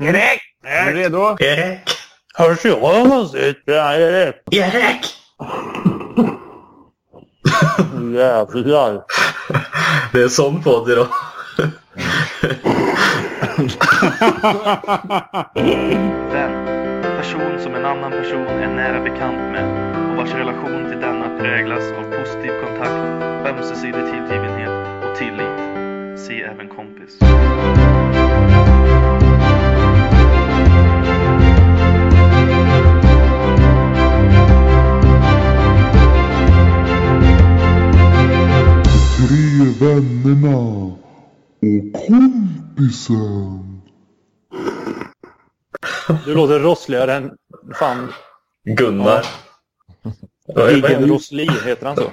Erik! Är du redo? Erik! Hörs jag? Ja, Erik. Erik! Jävlar. Det är sån podd idag. Vän. Person som en annan person är nära bekant med och vars relation till denna präglas av positiv kontakt, ömsesidig tillgivenhet och tillit. Se även kompis. Vännerna och kompisen. Du låter rossligare än fan Gunnar. Är Giggen? Rosli, heter han så?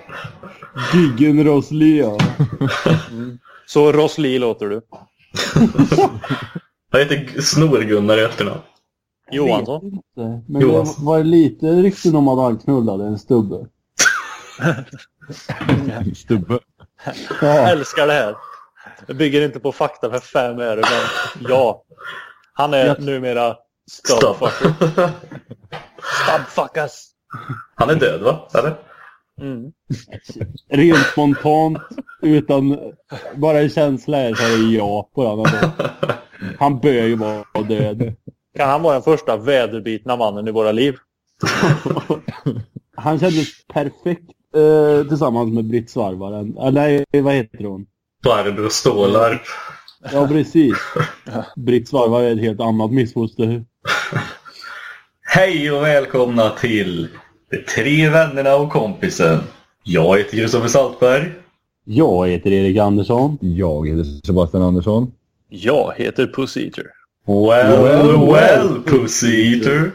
Giggen Rosli, ja. Så Rosli låter du. Han heter Snor-Gunnar i efternamn. Johansson. Men Johansson. det var lite rykten om att han knullade en stubbe. Stubbe. Ja, Älskar det här. Jag bygger inte på fakta för fem öre, men ja. Han är Ja. numera stubfucker. Stubfuckers. Han är död va? Eller? Mm. rent spontant, utan bara en känsla här så är det ja på den. Han bör ju vara död. Kan han vara den första väderbitna mannen i våra liv? Han kändes perfekt eh, tillsammans med Britt Svarvaren. Eller nej, vad heter hon? Barbro Stålarp. Ja, precis. Britt Svarvar är ett helt annat missfoster. Hej och välkomna till De tre vännerna och kompisen. Jag heter Kristoffer Saltberg. Jag heter Erik Andersson. Jag heter Sebastian Andersson. Jag heter Puss Eater. Well, Well, well, Pussy Eater.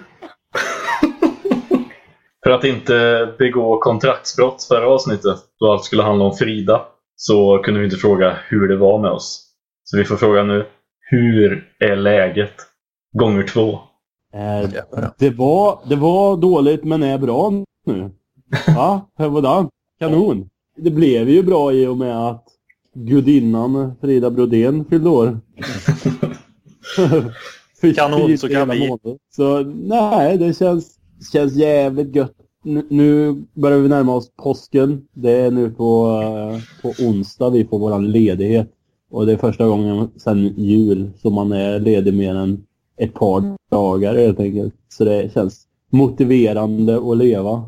För att inte begå kontraktsbrott förra avsnittet, då allt skulle handla om Frida, så kunde vi inte fråga hur det var med oss. Så vi får fråga nu, hur är läget? Gånger två. Eh, det, var, det var dåligt men är bra nu. Ja, hur var det? Kanon. Det blev ju bra i och med att gudinnan Frida Brodén fyllde år. Kanon, så kan vi. månaden. Så nej, det känns, känns jävligt gött. Nu, börjar vi närma oss påsken. Det är nu på, eh, på onsdag vi får våran ledighet. Och det är första gången sedan jul som man är ledig mer än ett par dagar helt enkelt. Så det känns motiverande att leva.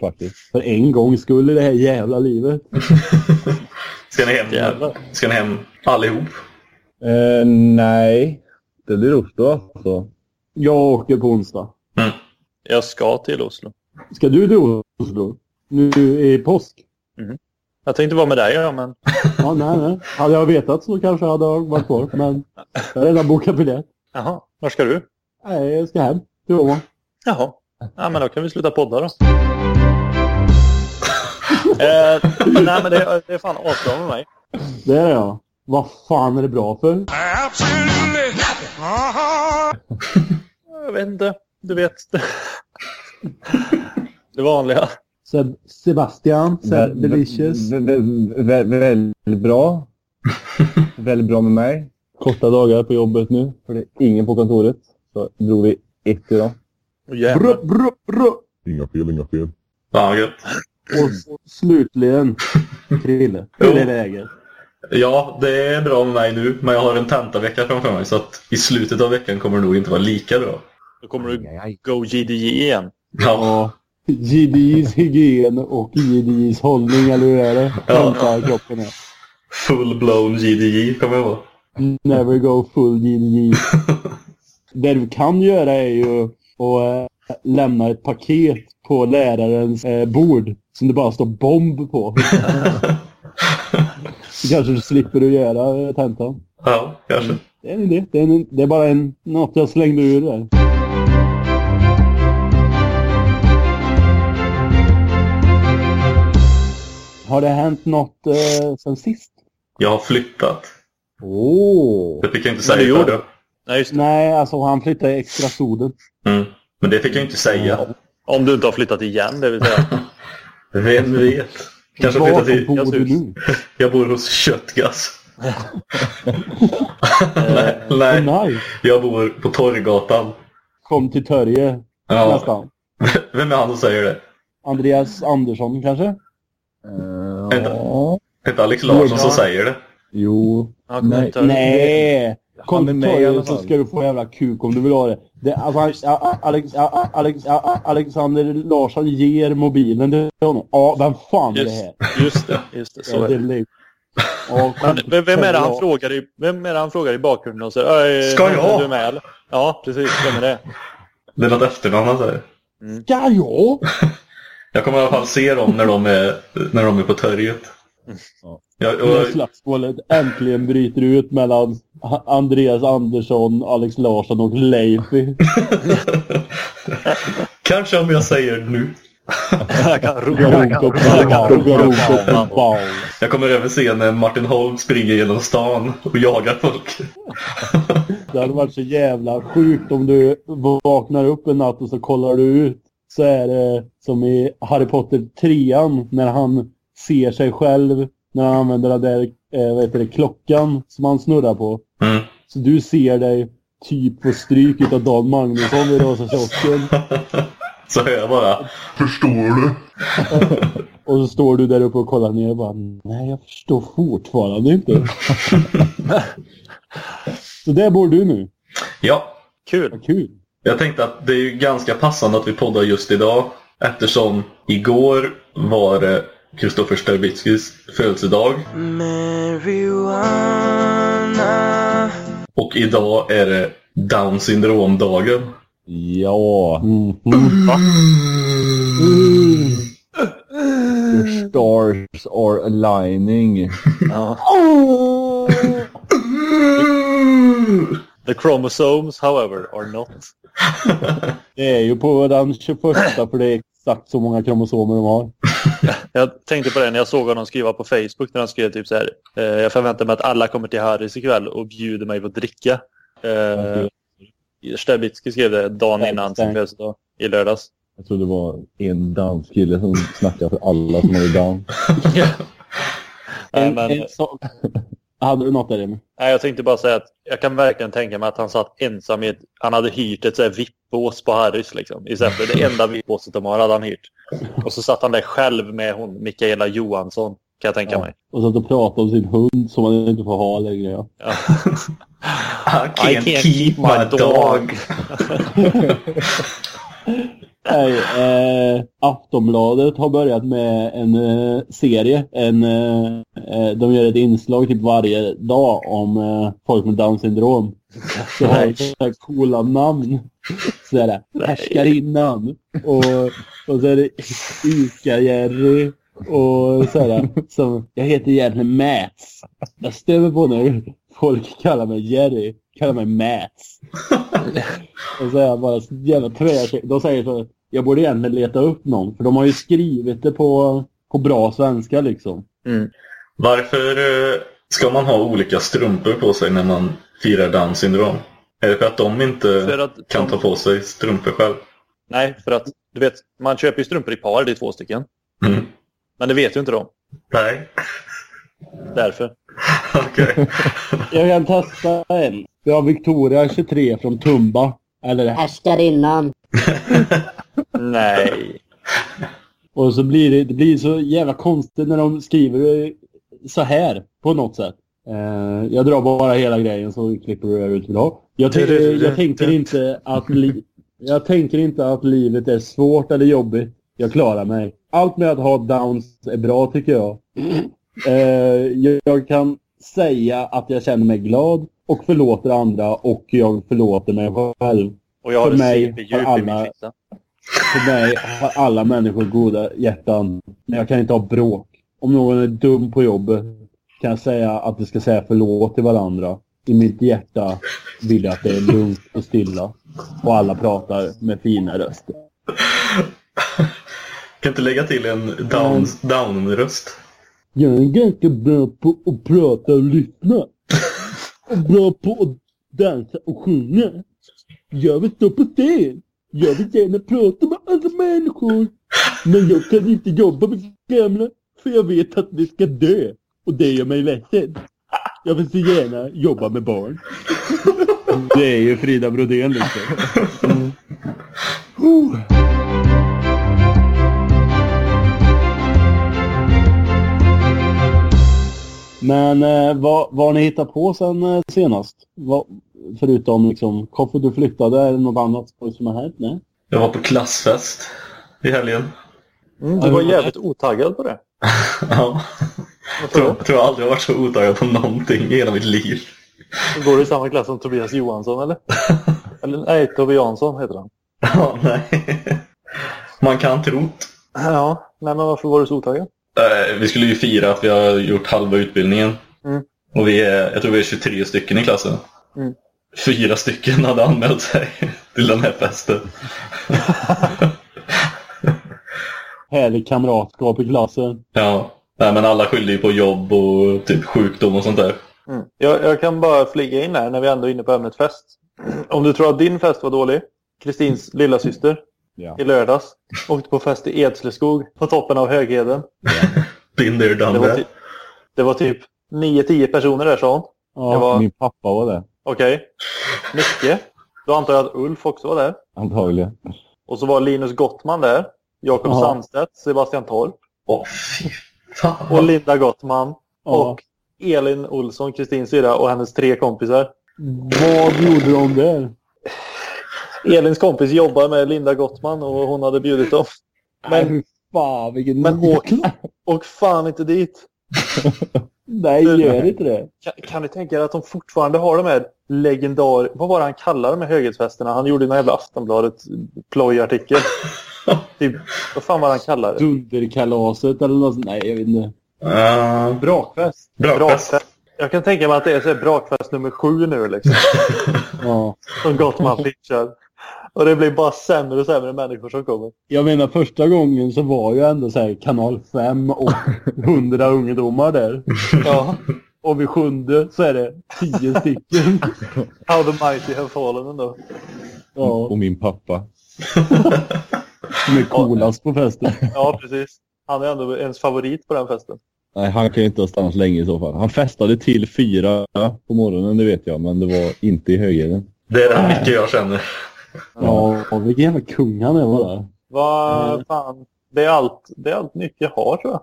Faktiskt. För en gång skulle det här jävla livet. Ska ni hem, Jävlar. ska ni hem allihop? Eh, nej. Det blir Oslo alltså. Jag åker på onsdag. Jag ska till Oslo. Ska du till Oslo? Nu i påsk? Jag tänkte vara med dig, ja, men Ja, nej, nej. Hade jag vetat så kanske jag hade varit kvar. Men jag har redan bokat biljett. jaha, var ska du? Nej, jag ska hem till Åmål. Jaha. Ja, men då kan vi sluta podda då. eh, nej, men det, det är fan asbra med mig. Det är jag. Vad fan är det bra för? Jag vet inte. Du vet. Det vanliga. Seb Sebastian, Seb Delicious. Vä- vä- vä- Väldigt bra. väldigt bra med mig. Korta dagar på jobbet nu. För det är ingen på kontoret. Så drog vi ett idag. Brr, brr, brr. Inga fel, inga fel. Fan vad gött. Och slutligen, Krille. Hur är läget? Ja, det är bra med mig nu, men jag har en tentavecka framför mig så att i slutet av veckan kommer det nog inte vara lika bra. Då kommer du go GDJ igen. Ja. JDIs hygien och JDIs hållning, eller hur är det? Ja. Kroppen är. full-blown GDJ kommer jag vara. Never go full JDI. det du kan göra är ju att eh, lämna ett paket på lärarens eh, bord som det bara står bomb på. Kanske du slipper att göra eh, tentan. Ja, kanske. Det är en idé. Det är, en, det är bara en, något jag slängde ur där. Har det hänt något eh, sen sist? Jag har flyttat. Åh! Det fick jag inte säga gjorde förr. Nej, just det. Nej, alltså han flyttade i extra soden. Mm. Men det fick jag inte säga. Om du inte har flyttat igen, det vill säga. Vem vet? Kanske Var flyttat till... bor jag du nu? Jag bor hos Köttgas. nej, nej, Nice. jag bor på Torggatan. Kom till Törje Ja. nästan. Vem är han som säger det? Andreas Andersson kanske? Ja. Det är inte Alex Larsson som säger det. Jo. Nej. Nej! Kom Han är till Törje så ska du få jävla kuk om du vill ha det. det alltså, Alex, Alex, Alexander Larsson ger mobilen till honom. Ja, vem fan är det här? Just, det, just det. Så Ja, är det är. Ja, Men vem, är det han frågar i, vem är det han frågar i bakgrunden och säger "Öj, Ska jag?" är du med eller? Ja, precis. Vem är det? Det är något efternamn han säger. Ska jag? Jag kommer i alla fall se dem när de är, när de är på torget. Ja. Jag, När och, slagsmålet äntligen bryter ut mellan Andreas Andersson, Alex Larsson och Leify. kanske om jag säger nu. Jag kommer även se när Martin Holm springer genom stan och jagar folk. Det hade varit så jävla sjukt om du vaknar upp en natt och så kollar du ut. Så är det som i Harry Potter 3 när han ser sig själv när han använder den där eh, vad heter det, klockan som han snurrar på. Mm. Så du ser dig typ få stryk utav Dan Magnusson vid Rosa kiosken. Så hör jag bara. Förstår du? Och så står du där uppe och kollar ner och bara Nej, jag förstår fortfarande inte. så där bor du nu. Ja, Kul. Vad kul. Jag tänkte att det är ju ganska passande att vi poddar just idag. Eftersom igår var det Kristoffer Sterbitzkis födelsedag. Marijuana. Och idag är det Down syndromdagen. Ja. Mm. Your stars are aligning. Ja. The chromosomes, however, are not. Det är ju på den 21 för det är exakt så många kromosomer de har. Jag tänkte på det när jag såg honom skriva på Facebook när han skrev typ så här. Eh, jag förväntar mig att alla kommer till Harrys ikväll och bjuder mig på att dricka. Eh, skrev det dagen innan sin födelsedag i lördags. Jag tror det var en danskille som snackade för alla som hade down. Nej, En, men, en. Hade du något där Emil? nej, jag tänkte bara säga att jag kan verkligen tänka mig att han satt ensam i ett, Han hade hyrt ett VIP-bås på Harrys liksom. I Säffle. Det enda VIP-båset de har hade han hyrt. Och så satt han där själv med hon, Mikaela Johansson. Kan jag tänka Ja. mig. Och satt och pratade om sin hund som man inte får ha längre. Ja. Ja. I can't, keep, my dog. Nej, eh, Aftonbladet har börjat med en eh, serie. En, eh, eh, de gör ett inslag typ varje dag om eh, folk med Down syndrom. Så har de så här coola namn. Så är det Härskarinnan. Och, och så är det Ica-Jerry. Och så är det som, jag heter egentligen Mats. Jag stämmer på när folk kallar mig Jerry. Kallar mig Mats. Och så är jag bara så jävla tvärsäker. De säger så, jag borde egentligen leta upp någon. För de har ju skrivit det på, på bra svenska liksom. Mm. Varför eh, ska man ha olika strumpor på sig när man firar Down syndrom? Är det för att de inte att kan ta på sig strumpor själv? Nej, för att du vet, man köper ju strumpor i par, det är två stycken. Mm. Men det vet ju inte de. Nej, Därför. okej. Jag kan testa en. Vi har Victoria 23 från Tumba. Eller Härskarinnan. Nej. Och så blir det, det blir så jävla konstigt när de skriver så här på något sätt. Eh, jag drar bara hela grejen så klipper du ut idag. Jag, tän- jag tänker inte att jag tänker inte att livet är svårt eller jobbigt. Jag klarar mig. Allt med att ha downs är bra tycker jag. Jag, jag kan säga att jag känner mig glad och förlåter andra och jag förlåter mig själv. Och jag har För mig har i min alla-. För mig har alla människor goda hjärtan. Men jag kan inte ha bråk. Om någon är dum på jobbet kan jag säga att vi ska säga förlåt till varandra. I mitt hjärta vill jag att det är lugnt och stilla. Och alla pratar med fina röster. Kan inte lägga till en down, down-röst? Jag är ganska bra på att prata och lyssna. Och bra på att dansa och sjunga. Jag vill stå på scen. Jag vill gärna prata med andra människor. Men jag kan inte jobba med gamla. För jag vet att de ska dö. Och det gör mig ledsen. Jag vill så gärna jobba med barn. Det är ju Frida Brodén liksom. Mm. Men eh, vad, vad har ni hittat på sen eh, senast? Vad, förutom liksom, Koffe du flyttade, är det något annat som har hänt? Nej? Jag var på klassfest i helgen. Mm, du var jävligt otaggad på det. ja. Jag tror, jag tror jag aldrig har varit så otaggad på någonting i hela mitt liv. Går du i samma klass som Tobias Johansson eller? eller nej, Tobbe Jansson heter han. Ja, nej. Man kan tro. Ja, nej men varför var du så otaggad? Eh, Vi skulle ju fira att vi har gjort halva utbildningen. Mm. Och vi är, jag tror vi är 23 stycken i klassen. Mm. Fyra stycken hade anmält sig till den här festen. Härlig kamratskap i klassen. Ja, nej, men alla skyllde ju på jobb och typ sjukdom och sånt där. Mm. Jag, jag kan bara flyga in här när vi ändå är inne på ämnet fest. Om du tror att din fest var dålig, Kristins lilla syster Ja. i lördags åkte på fest i Edsleskog på toppen av Högheden. Been there, done Det var, that. ty- det var typ 9-10 personer där sa hon. Ja, Det var- Min pappa var där, Okej. Mycket. Då antar jag att Ulf också var där. antagligen. Och så var Linus Gottman där. Jakob Ja. Sandstedt, Sebastian Torp Åh, fy fan. och Linda Gottman. Ja. Och Elin Olsson, Kristins syrra och hennes tre kompisar. Vad gjorde de där? Elins kompis jobbar med Linda Gottman och hon hade bjudit dem. Men, Nej, fan vilken... men åk, åk fan inte dit. Nej, gör inte det. Kan, kan ni tänka er att de fortfarande har de här legendar... Vad var det han kallade de här höghetsfesterna? Han gjorde en jävla Aftonbladet plojartikel. typ, vad fan var han kallade det? Dunderkalaset eller något sånt. Nej, jag vet inte. Uh, Brakfest. brakfest. Brakfest. Jag kan tänka mig att det är så här brakfest nummer sju nu liksom. Ja. Som Gottman pitchar. Och det blir bara sämre och sämre människor som kommer. Jag menar första gången så var ju ändå så här kanal 5 och 100 ungdomar där. Ja. Och vid sjunde så är det 10 stycken. How the mighty have fallen ändå. Ja, Och min pappa. som är coolast på festen. Ja, precis. Han är ändå ens favorit på den festen. Nej, han kan ju inte ha stannat länge i så fall. Han festade till fyra på morgonen, det vet jag. Men det var inte i Högheden. Det är den mycket jag känner. Ja, och vilken jävla kung han är bara. Vad fan. Det är, allt, det är allt nytt jag har tror jag.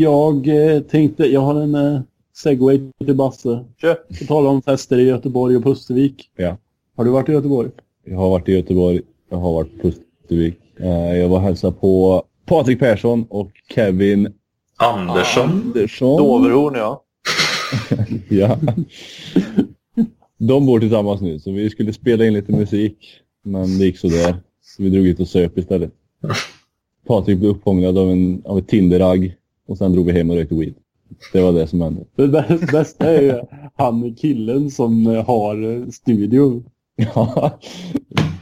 Jag eh, tänkte, jag har en eh, segway till Basse. Kör. På tala om fester i Göteborg och Pustervik. Ja. Har du varit i Göteborg? Jag har varit i Göteborg, jag har varit på Pustervik. Eh, Jag var och hälsade på Patrik Persson och Kevin Andersson. Andersson. Doverhorn ja. Ja. De bor tillsammans nu, så vi skulle spela in lite musik. Men det gick sådär. Så vi drog ut och söp istället. Patrik blev upphånglad av, en, av ett Tinder-ragg. Och sen drog vi hem och rökte weed. Det var det som hände. Det bä- bästa är ju han killen som eh, har eh, studion. Ja.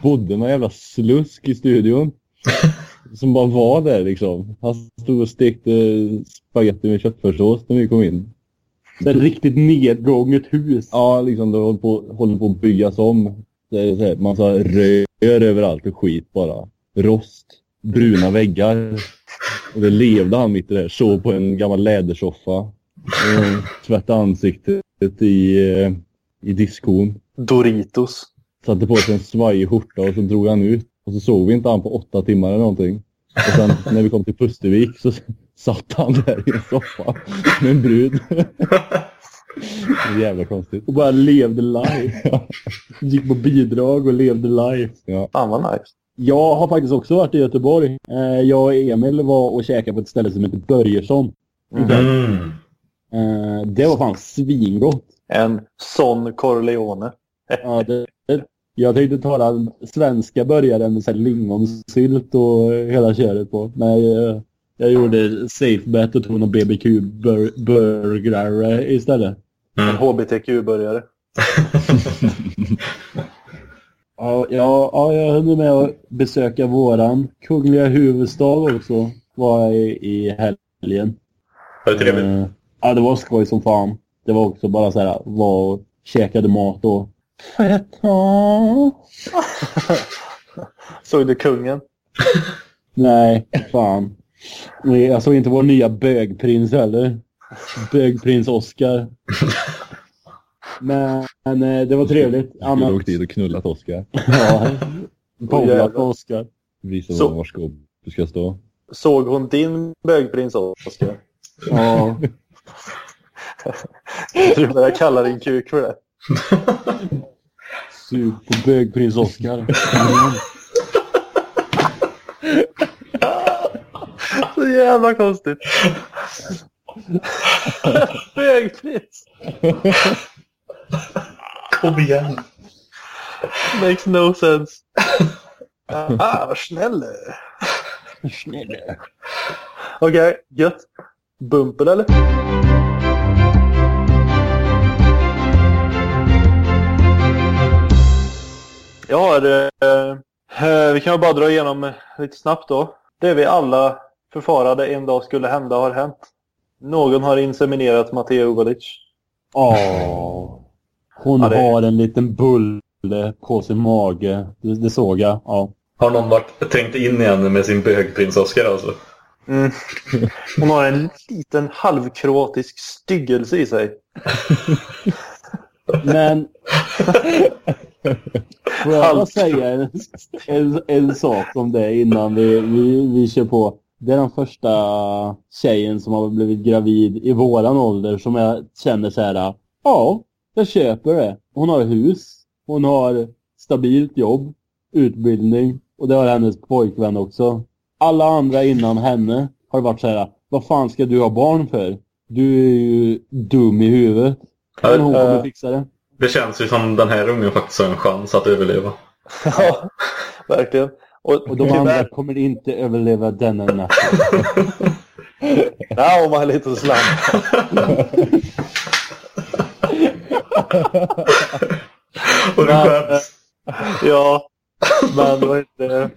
Bodde någon jävla slusk i studion. Som bara var där liksom. Han stod och stekte spagetti med köttfärssås när vi kom in. Det är riktigt nedgånget hus. Ja, liksom det håller på, håller på att byggas om. Det är så här, massa rör överallt och skit bara. Rost, bruna väggar. Och det levde han mitt i det här. Sov på en gammal lädersoffa. Tvättade ansiktet i, eh, i diskon. Doritos. Satte på sig en svajig skjorta och så drog han ut. Och så såg vi inte han på åtta timmar eller någonting. Och sen när vi kom till Pustervik så satt han där i en soffa med en brud. Det är jävla konstigt. Och bara levde life. Gick på bidrag och levde life. Fan vad nice. Jag har faktiskt också varit i Göteborg. Eh, Jag och Emil var och käkade på ett ställe som heter Börjesson. Mm. Eh, Det var fan svingott. En sån Corleone. Ja, det, det- jag tänkte ta den svenska burgaren med så här lingonsylt och hela köret på. Men jag, jag gjorde safe bet och tog någon BBQ-burgare istället. En Mm. HBTQ-burgare. Ja, ja, ja, jag hann med att besöka våran kungliga huvudstad också. Var i, i helgen. Var det trevligt? Eh, ja, det var skoj som fan. Det var också bara så här, var och käkade mat och... Fett! Såg du kungen? Nej, fan. Nej, Jag såg inte vår nya bögprins heller. Bögprins Oscar. Men eh, det var trevligt. Du skulle åkt dit och knullat Oskar. ja. Bowlat jävlar. Oskar. Visa Så- var skåpet ska stå. Såg hon din bögprins Oskar? Ja. Du börjar kalla din kuk för det. Sug på bögprins Oskar. Så jävla konstigt. Bögprins. Kom igen! Makes no sense. Ah, snälla. Snälla. Okej, gött. Bumper eller? Jag har... Eh, vi kan bara dra igenom lite snabbt då. Det vi alla förfarade en dag skulle hända har hänt. Någon har inseminerat Matteo Uvalic. Åh. Hon Ja, det- har en liten bulle på sin mage. Det, det såg jag. Ja. Har någon varit, trängt in i henne med sin bögprins Oscar alltså? Mm. Hon har en liten halvkroatisk styggelse i sig. Men... Får jag bara säga en, en, en sak om det innan vi, vi, vi kör på. Det är den första tjejen som har blivit gravid i våran ålder som jag känner så här. Ja, jag köper det. Hon har hus. Hon har stabilt jobb, utbildning och det har hennes pojkvän också. Alla andra innan henne har varit så här. Vad fan ska du ha barn för? Du är ju dum i huvudet. Men hon kommer eh, fixa det. Det känns ju som den här ungen faktiskt har en chans att överleva. Ja, verkligen. Och, Och de andra tyvärr, kommer inte överleva denna natt. now my little slant. Och du Men, skäms! Ja, men vad heter det?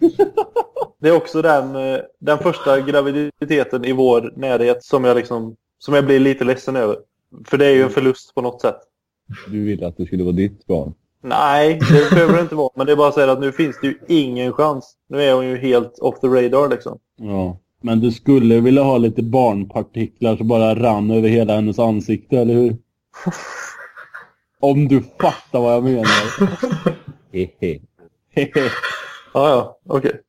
Det är också den, eh, den första graviditeten i vår närhet som jag liksom som jag blir lite ledsen över. För det är ju en förlust på något sätt. Du ville att det skulle vara ditt barn. Nej, det behöver det inte vara. Men det är bara att säga att nu finns det ju ingen chans. Nu är hon ju helt off the radar liksom. Ja. Men du skulle vilja ha lite barnpartiklar som bara rann över hela hennes ansikte, eller hur? Om du fattar vad jag menar. Hehe. Ja, ja, okej.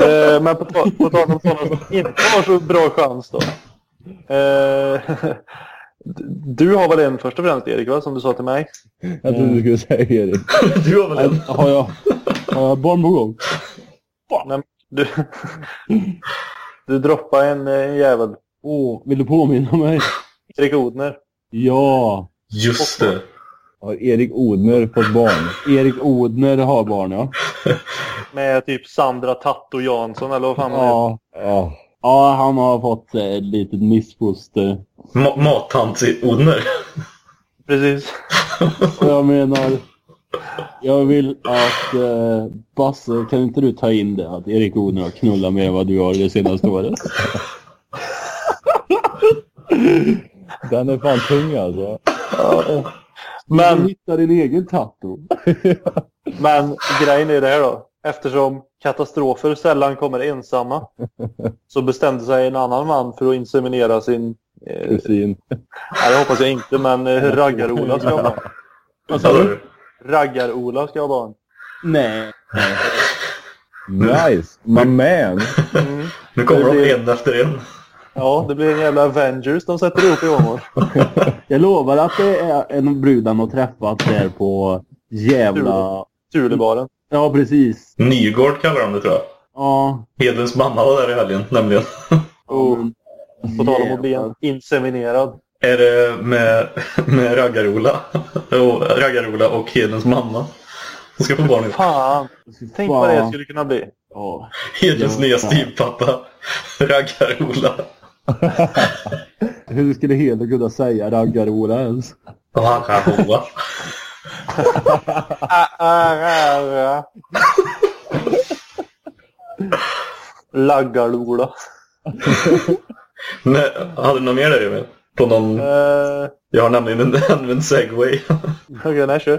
Eh, men på tal om sådana som inte har så bra chans då. Eh, du har väl en först och främst Erik, va? Som du sa till mig? Jag trodde du skulle säga Erik. Du har väl en? Har jag, har jag barn på gång? Du, du droppade en, en jävel. Åh, vill du påminna mig? Erik Odner. Ja. Just det. Har Erik Odner fått barn? Erik Odner har barn, ja. Med typ Sandra Tatto Jansson eller vad fan. Ja. Ja. Ja, han har fått eh, ett litet missfoster. Ma Mattant-Odner. Precis. Och jag menar, jag vill att eh, Basse, kan inte du ta in det? Att Erik Odner har knullat mer än vad du har det senaste året. Den är fan tung alltså. Men... Du hittar din egen tatto. men grejen är det här då. Eftersom katastrofer sällan kommer ensamma så bestämde sig en annan man för att inseminera sin... Eh, Kusin. nej, det hoppas jag inte, men eh, Raggar-Ola ska ha barn. Vad sa du? Raggar-Ola ska ha barn. Nej. Nice. My man. Mm. Nu kommer de blir- en efter en. Ja, det blir en jävla Avengers de sätter ihop i Åmål. Jag lovar att det är en av brudarna har träffat där på jävla... Tulebaren. Ja, precis. Nygård kallar de det tror jag. Ja. Hedlunds mamma var där i helgen nämligen. Oh. På tal om att bli inseminerad. Är det med, med Raggar-Ola och, Raggar-Ola och Hedlunds mamma som ska få barn nu? Fan! Tänk vad det skulle kunna bli. Hedlunds Ja. nya styvpappa. Raggar-Ola. Hur skulle Heder kunna säga raggar-Ola ens? Raggar-Ola. Ah, ah, ah. Laggar-Ola. Nej, Hade du något mer där Emil? På någon... Eh, Jag har nämligen en, en segway. Okej, nej, kör.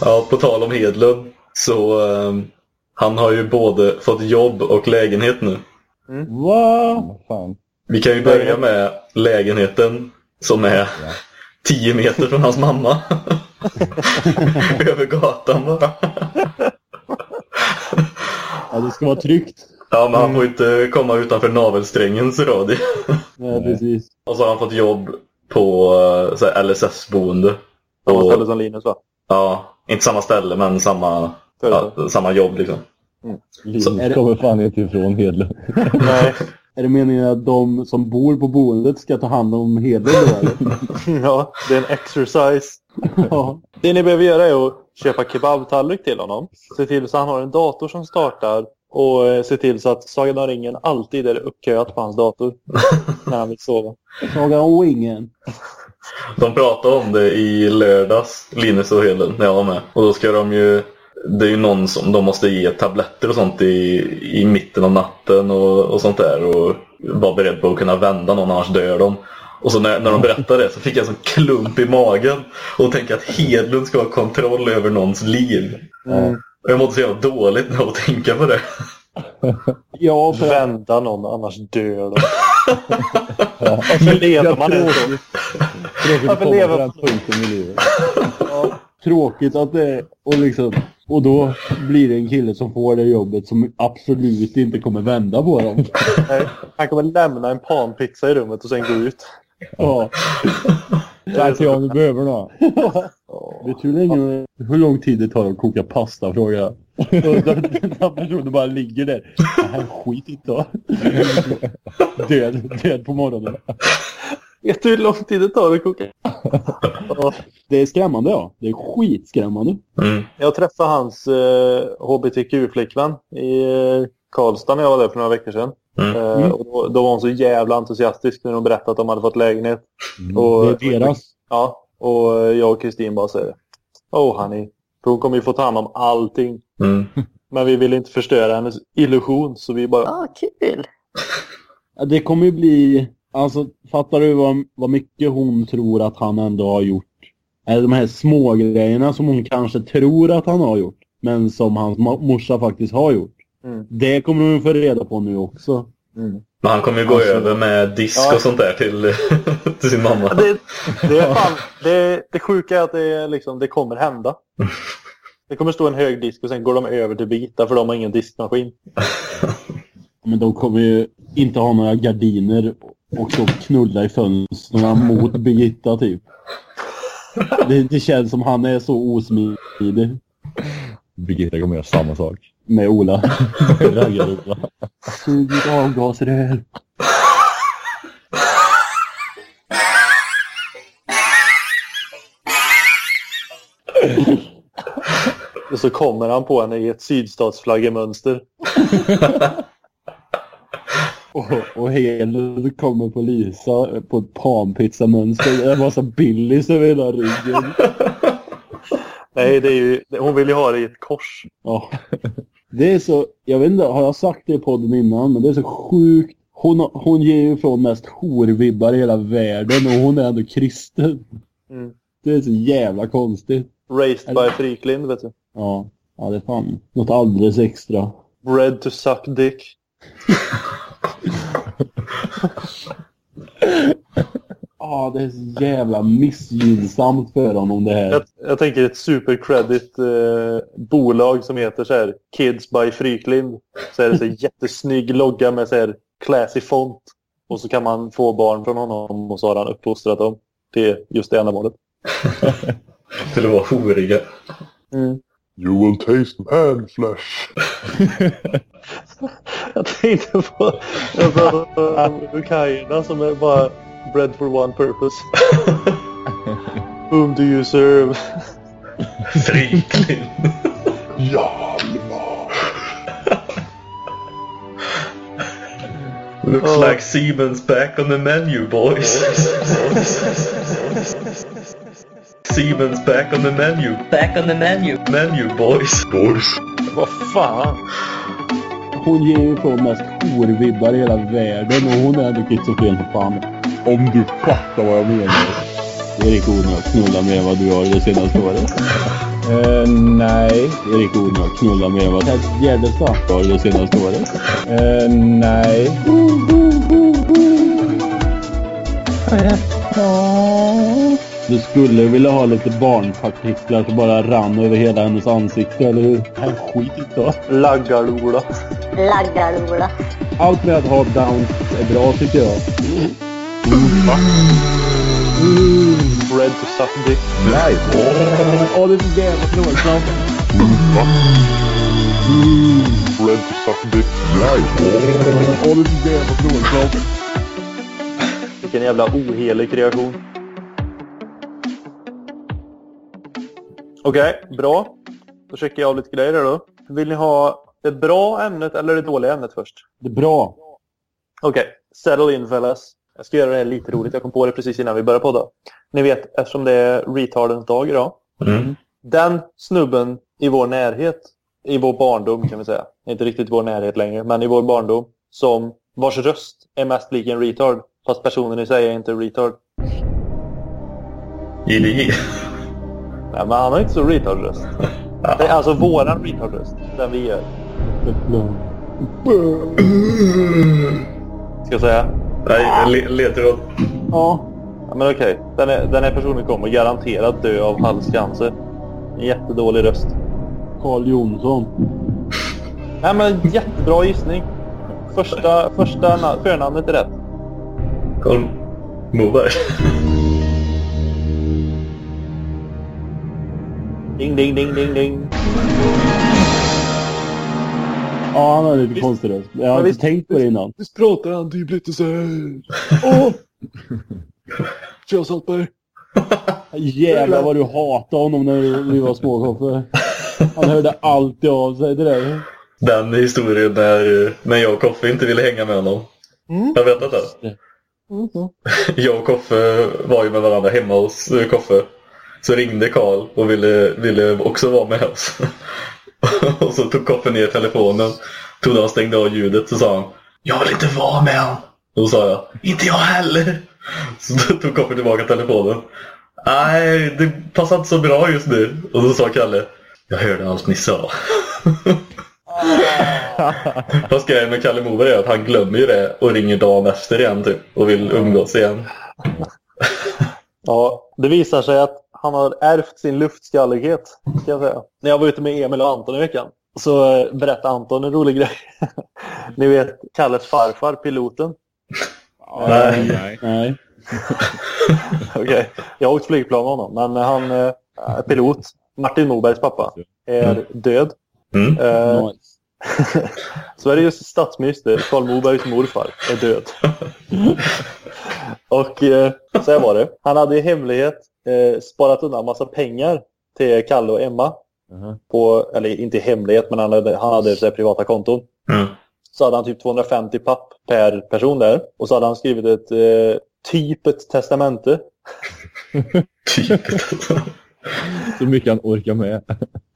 Ja, på tal om Hedlund. Så ehm, han har ju både fått jobb och lägenhet nu. Va? Vad fan. Vi kan ju börja med lägenheten som är 10 meter från hans mamma. Över gatan bara. Ja, det ska vara tryggt. Ja, men han får inte komma utanför navelsträngens radie. Nej, precis. Och så har han fått jobb på eh, så LSS-boende. Samma Och- ställe som Linus va? Ja, inte samma ställe men samma, ja, samma jobb liksom. Linus är det- kommer fan inte ifrån Hedlund. Nej. Är det meningen att de som bor på boendet ska ta hand om Hedlund då eller? ja, det är en exercise. ja. Det ni behöver göra är att köpa kebabtallrik till honom. Se till så han har en dator som startar. Och eh, se till så att Sagan om ringen alltid är uppköat på hans dator. när han vill sova. Sagan om ringen. De pratade om det i lördags, Linus och Hedlund, när jag var med. Och då ska de ju... Det är ju någon som de måste ge tabletter och sånt i, i mitten av natten och, och sånt där. Och vara beredd på att kunna vända någon, annars dör de. Och så när, när de berättade det så fick jag en sån klump i magen. Och tänkte att Hedlund ska ha kontroll över någons liv. Mm. Och jag mådde så jävla dåligt när jag tänka på det. Ja, för Vända någon, annars dör de. Varför lever man ens så? Tråkigt att komma till den punkten i livet. tråkigt att det är... Och, liksom, och då blir det en kille som får det jobbet som absolut inte kommer vända på dem. Nej, Han kommer lämna en panpizza i rummet och sen gå ut. Ja. Tack till om du behöver något. Vet du hur, länge, hur lång tid det tar att koka pasta? Frågar jag. Den, personen bara ligger där. Det här skit inte då. Död, död på morgonen. Vet du hur lång tid det tar att koka? Det är skrämmande ja. Det är skitskrämmande. Mm. Jag träffade hans eh, HBTQ-flickvän i eh, Karlstad när jag var där för några veckor sedan. Mm. Eh, och då, då var hon så jävla entusiastisk när hon berättade att de hade fått lägenhet. Och, Det är deras. Ja, och jag och Kristin bara säger Oh honey, för hon kommer ju få ta hand om allting. Mm. Men vi vill inte förstöra hennes illusion så vi bara Ah, kul. Det kommer ju bli... Alltså, fattar du vad, vad mycket hon tror att han ändå har gjort? Eller de här små grejerna som hon kanske tror att han har gjort. Men som hans morsa faktiskt har gjort. Mm. Det kommer hon få reda på nu också. Men han kommer ju gå Alltså- över med disk Ja. och sånt där till, till sin mamma. Det, det, är fan, det, det sjuka är att det, liksom, det kommer hända. Det kommer stå en hög disk och sen går de över till bitar för de har ingen diskmaskin. Men de kommer ju inte ha några gardiner och så knulla i fönstren mot Birgitta typ. Det, det känns som han är så osmidig Birgitta kommer göra samma sak. Med Ola. Raggar-Ola. Sug ut avgasrör. Och så kommer han på henne i ett sydstatsflaggemönster. Och, och Hedlund kommer på Lisa på ett panpizzamönster. Det är en massa Billys över hela ryggen. Nej, det är ju, hon vill ju ha det i ett kors. Ja. Det är så, jag vet inte, har jag sagt det i podden innan, men det är så sjukt. Hon, hon ger ju ifrån mest horvibbar i hela världen och hon är ändå kristen. Mm. Det är så jävla konstigt. Raised by Friklind, vet du. Ja, ja det är fan något alldeles extra. Bred to suck dick. Ja, det är så jävla missgynnsamt för honom det här. Jag, jag tänker ett supercredit eh, bolag som heter så här Kids by Friklind. Så är det så här jättesnygg logga med så här classy font. Och så kan man få barn från honom och så har han uppfostrat dem till just det ändamålet. Till att vara horiga. You will taste man flesh. Jag tänkte på Ukraina som är bara bread for one purpose. Whom do you serve? Friklin. Hjalmar. Looks Oh. like Siemens back on the menu boys. Siemens back on the menu. Back on the menu. Menu boys. Boys. Vad fan? Hon ger ju ifrån mest horvibbar i hela världen och hon är ändå schizofren för fan. Om du fattar vad jag menar. Erik Odin har knullat mer än vad du har det senaste året. Eh, nej. Erik Odin har knullat mer än vad Gärdestad har det senaste året. Eh, nej. Du skulle vilja ha lite barnpartiklar som bara rann över hela hennes ansikte, eller hur? Nej, skit då. Laggarlola. Laggarlola. Allt med att ha downs är bra tycker jag. Red to suck dick. Nej. Åh, det är så jävla plågsamt. Red to suck dick. Nej. Åh, det är så jävla plågsamt. Vilken jävla ohelig kreation. Okej, bra. Då checkar jag av lite grejer då. Vill ni ha det bra ämnet eller det dåliga ämnet först? Det bra. Okej, settle in fellas. Jag ska göra det lite roligt. Jag kom på det precis innan vi började podda. Ni vet, eftersom det är retardens dag idag. Mm. Den snubben i vår närhet, i vår barndom kan vi säga. Inte riktigt vår närhet längre, men i vår barndom. Som vars röst är mest lik en retard. Fast personen i sig är inte retard. JDJ. Nej, men han har inte så retard-röst. Det är alltså våran retard-röst. Den vi gör. Ska jag säga? Nej, le- ledtråd. Ja. Ja, men okej. Den, är, den här personen kommer garanterat dö av halscancer. En jättedålig röst. Carl Jonsson. Nej, men jättebra gissning. Första, första na- förnamnet är rätt. Carl Moberg. Ding, ding, ding, ding, ding. Ja, han har lite konstig röst. Jag har inte tänkt på det innan. Visst pratar han typ lite så här. Åh! Tja Saltberg. Jävlar vad du hatade honom när vi var små, Koffe. Han hörde alltid av sig. Det där. Den historien när, när jag och Koffe inte ville hänga med honom. Mm. Jag vet inte. Jag och Koffe var ju med varandra hemma hos eh, Koffe. Så ringde Karl och ville, ville också vara med oss. och så tog Koffe ner telefonen. Trodde han stängde av ljudet så sa han Jag vill inte vara med honom. Då sa jag Inte jag heller. Så då tog Koffe tillbaka telefonen. Nej, det passar inte så bra just nu. Och då sa Kalle Jag hörde allt ni sa. Fast grejen med Kalle Moberg är att han glömmer ju det och ringer dagen efter igen typ och vill umgås igen. Ja, det visar sig att han har ärvt sin luftskallighet, ska jag säga. När jag var ute med Emil och Anton i veckan så eh, berättade Anton en rolig grej. Ni vet Kalles farfar, piloten. Nej. Nej. Nej. Okej, jag har åkt flygplan med honom, men han eh, pilot. Martin Mobergs pappa är död. Mm. Eh, Nice. Sveriges statsminister, Carl Mobergs morfar, är död. och eh, så här var det. Han hade i hemlighet eh, sparat undan massa pengar till Kalle och Emma. Jaha. På, eller inte i hemlighet, men han hade, han hade så här, privata konton. Mm. Så hade han typ 250 papp per person där. Och så hade han skrivit ett eh, typ ett testamente. Typ. Så mycket han orkar med.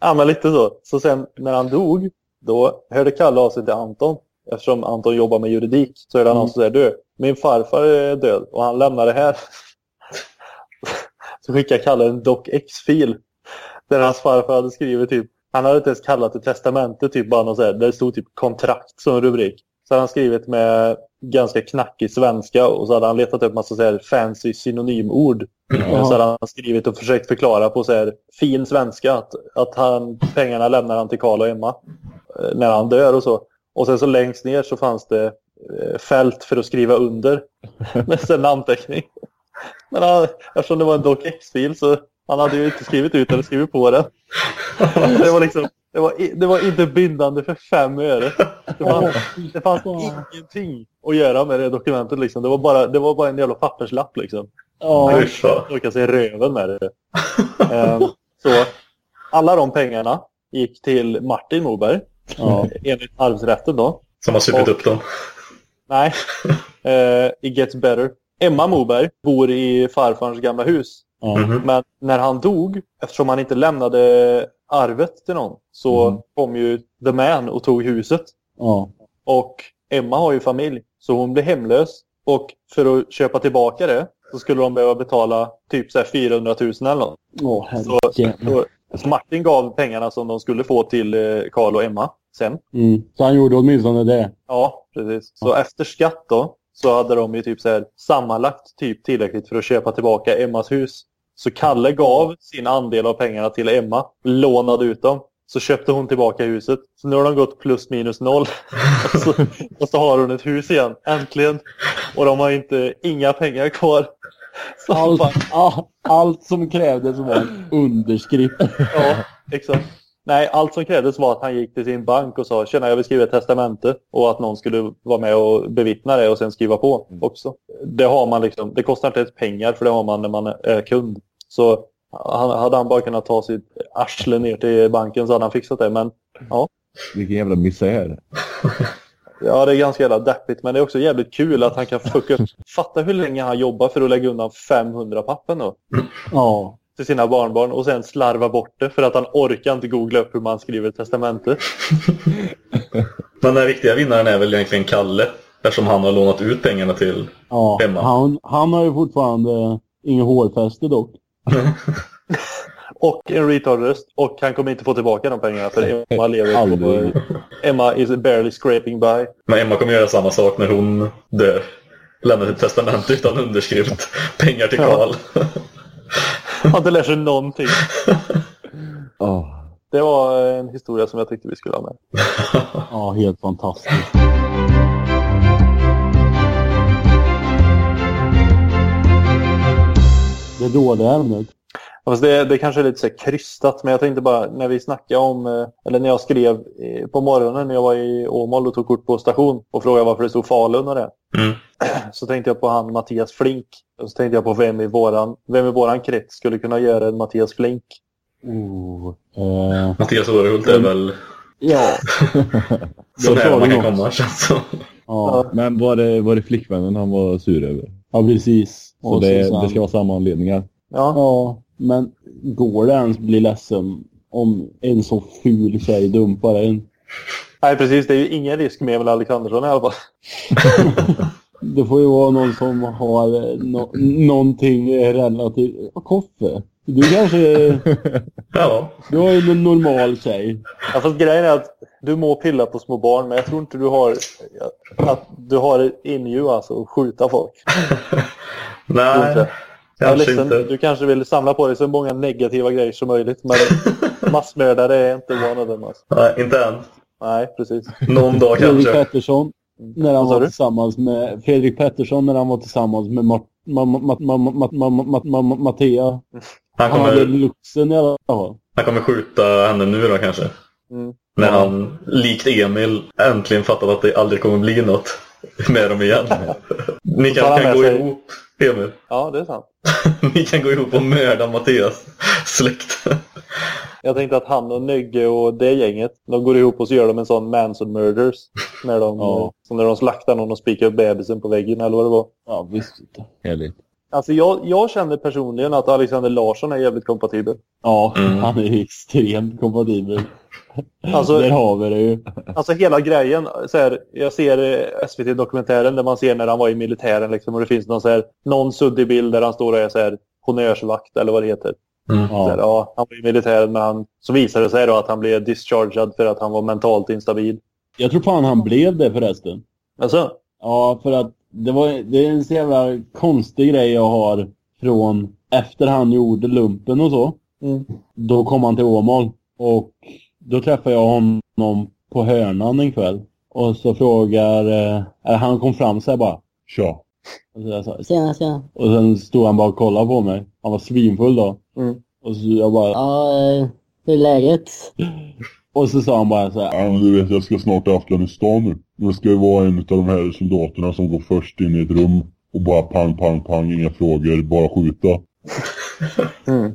Ja, men lite så. Så sen när han dog, då hörde Kalle av sig till Anton. Eftersom Anton jobbar med juridik så hörde han av sig där, du, min farfar är död och han lämnar det här. så skickade Kalle en docx-fil där hans farfar hade skrivit typ, han hade inte ens kallat det testamente, typ bara något så här, där det stod typ kontrakt som rubrik. Så hade han skrivit med ganska knackig svenska och så hade han letat upp massa så här fancy synonymord. Ja. Så hade han skrivit och försökt förklara på så här fin svenska att, att han, pengarna lämnar han till Karl och Emma när han dör och så. Och sen så längst ner så fanns det eh, fält för att skriva under med en namnteckning. Men han, eftersom det var en docx-fil så han hade ju inte skrivit ut eller skrivit på den. Det var liksom det var, det var inte bindande för fem öre. Det fanns, det fanns ingenting att göra med det dokumentet. Liksom. Det, var bara, det var bara en jävla papperslapp. Liksom. Ja. Fy fan. Torka sig röven med det. Ehm, så alla de pengarna gick till Martin Moberg. Ja. Enligt arvsrätten då. Som har supit upp dem. Nej, uh, it gets better. Emma Moberg bor i farfarns gamla hus. Ja. Mhm. Men när han dog, eftersom han inte lämnade arvet till någon, så Mm. kom ju The Man och tog huset. Ja. Och Emma har ju familj, så hon blev hemlös. Och för att köpa tillbaka det så skulle de behöva betala typ så här 400 000 eller något. Åh, så Martin gav pengarna som de skulle få till eh, Karl och Emma sen. Mm. Så han gjorde åtminstone det. Ja, precis. Så efter skatt då så hade de ju typ så här sammanlagt typ tillräckligt för att köpa tillbaka Emmas hus. Så Kalle gav sin andel av pengarna till Emma, lånade ut dem. Så köpte hon tillbaka huset. Så nu har de gått plus minus noll. och, så, och så har hon ett hus igen, äntligen. Och de har inte inga pengar kvar. Allt, all, allt som krävdes var en underskrift. Ja, exakt. Nej, allt som krävdes var att han gick till sin bank och sa tjena jag vill skriva ett testamente och att någon skulle vara med och bevittna det och sen skriva på också. Det har man liksom, det kostar inte ett pengar för det har man när man är kund. Så han, hade han bara kunnat ta sitt arsle ner till banken så hade han fixat det. Men ja, Vilken jävla misär. Ja det är ganska jävla deppigt men det är också jävligt kul att han kan fucka upp. Fatta hur länge han jobbar för att lägga undan 500 pappen då. Ja. till sina barnbarn och sen slarva bort det för att han orkar inte googla upp hur man skriver ett testamente. Men den riktiga vinnaren är väl egentligen Kalle. Eftersom han har lånat ut pengarna till... ja. Hemma. Han, han har ju fortfarande inget hårfäste dock. Och en retard-röst. Och han kommer inte få tillbaka de pengarna för Emma lever på... Aldrig. Emma is barely scraping by. Men Emma kommer göra samma sak när hon dör. Lämna ett testamente utan underskrift. Pengar till Karl. Han har inte lärt sig någonting. Oh. Det var en historia som jag tyckte vi skulle ha med. Ja, helt fantastiskt. Det dåliga ämnet. Fast det, det kanske är lite så här krystat, men jag tänkte bara när vi snackade om, eh, eller när jag skrev eh, på morgonen när jag var i Åmål och tog kort på station och frågade varför det stod Falun och det. Mm. Så tänkte jag på han Mattias Flink. Och så tänkte jag på vem i våran, vem i våran krets skulle kunna göra en Mattias Flink. Oh. Eh, Mattias Årehult är väl ja. så Det nära man kan komma känns ja. Men var det, var det flickvännen han var sur över? Ja, precis. Så Och det, det ska vara samma anledningar? Ja, Ja, men går det ens bli ledsen om en så ful tjej dumpar en? nej precis. Det är ju ingen risk med Emil Alexandersson i alla fall. Det får ju vara någon som har eh, no någonting relativt... Koffe. Du kanske... Ja. Du har ju en normal tjej. Ja, fast grejen är att du må pilla på små barn, men jag tror inte du har, att du har in you alltså att skjuta folk. Nej, Kanske jag ledsen. Du kanske vill samla på dig så många negativa grejer som möjligt. Men massmördare är inte ovanligt. Alltså. Nej, inte än. Nej, precis. Någon dag kanske. Fredrik Pettersson, när han var tillsammans med Fredrik Pettersson när han var tillsammans med Mart Mattia. Han, kommer, han hade luxen i alla fall. Han kommer skjuta henne nu då kanske. Mm. När han, likt Emil, äntligen fattat att det aldrig kommer bli något med dem igen. Ni kanske kan gå sig. ihop, Emil. Ja, det är sant. Ni kan gå ihop och mörda Mattias släkt. Jag tänkte att han och Nygge och det gänget, de går ihop och så gör de en sån Manson Murders. När de, Ja. som när de slaktar någon och spikar upp bebisen på väggen eller vad det var. Ja, visst. Härligt. Alltså jag, jag känner personligen att Alexander Larsson är jävligt kompatibel. Ja, Mm. han är extremt kompatibel. Alltså- Där har vi det ju. Alltså hela grejen. Så här, jag ser eh, SVT-dokumentären där man ser när han var i militären liksom, och det finns någon, så här, någon suddig bild där han står och är så här, honnörsvakt eller vad det heter. Mm. Så här, Ja. ja, han var i militären men han, så visade det sig då att han blev dischargad för att han var mentalt instabil. Jag tror fan han blev det förresten. Alltså, Ja, för att det, var, det är en så jävla konstig grej jag har från efter han gjorde lumpen och så. Mm. Då kom han till Åmål och då träffade jag honom på hörnan en kväll. Och så frågar, eh, eller han kom fram så här bara. Tja. Och, så jag sa, Tjena, tjena. och sen stod han bara och kollade på mig. Han var svinfull då. Mm. Och så jag bara, Ja, eh, hur är läget? och så sa han bara så här. Ja, men du vet, jag ska snart till Afghanistan nu. Jag ska ju vara en av de här soldaterna som går först in i ett rum och bara pang, pang, pang, inga frågor, bara skjuta. mm.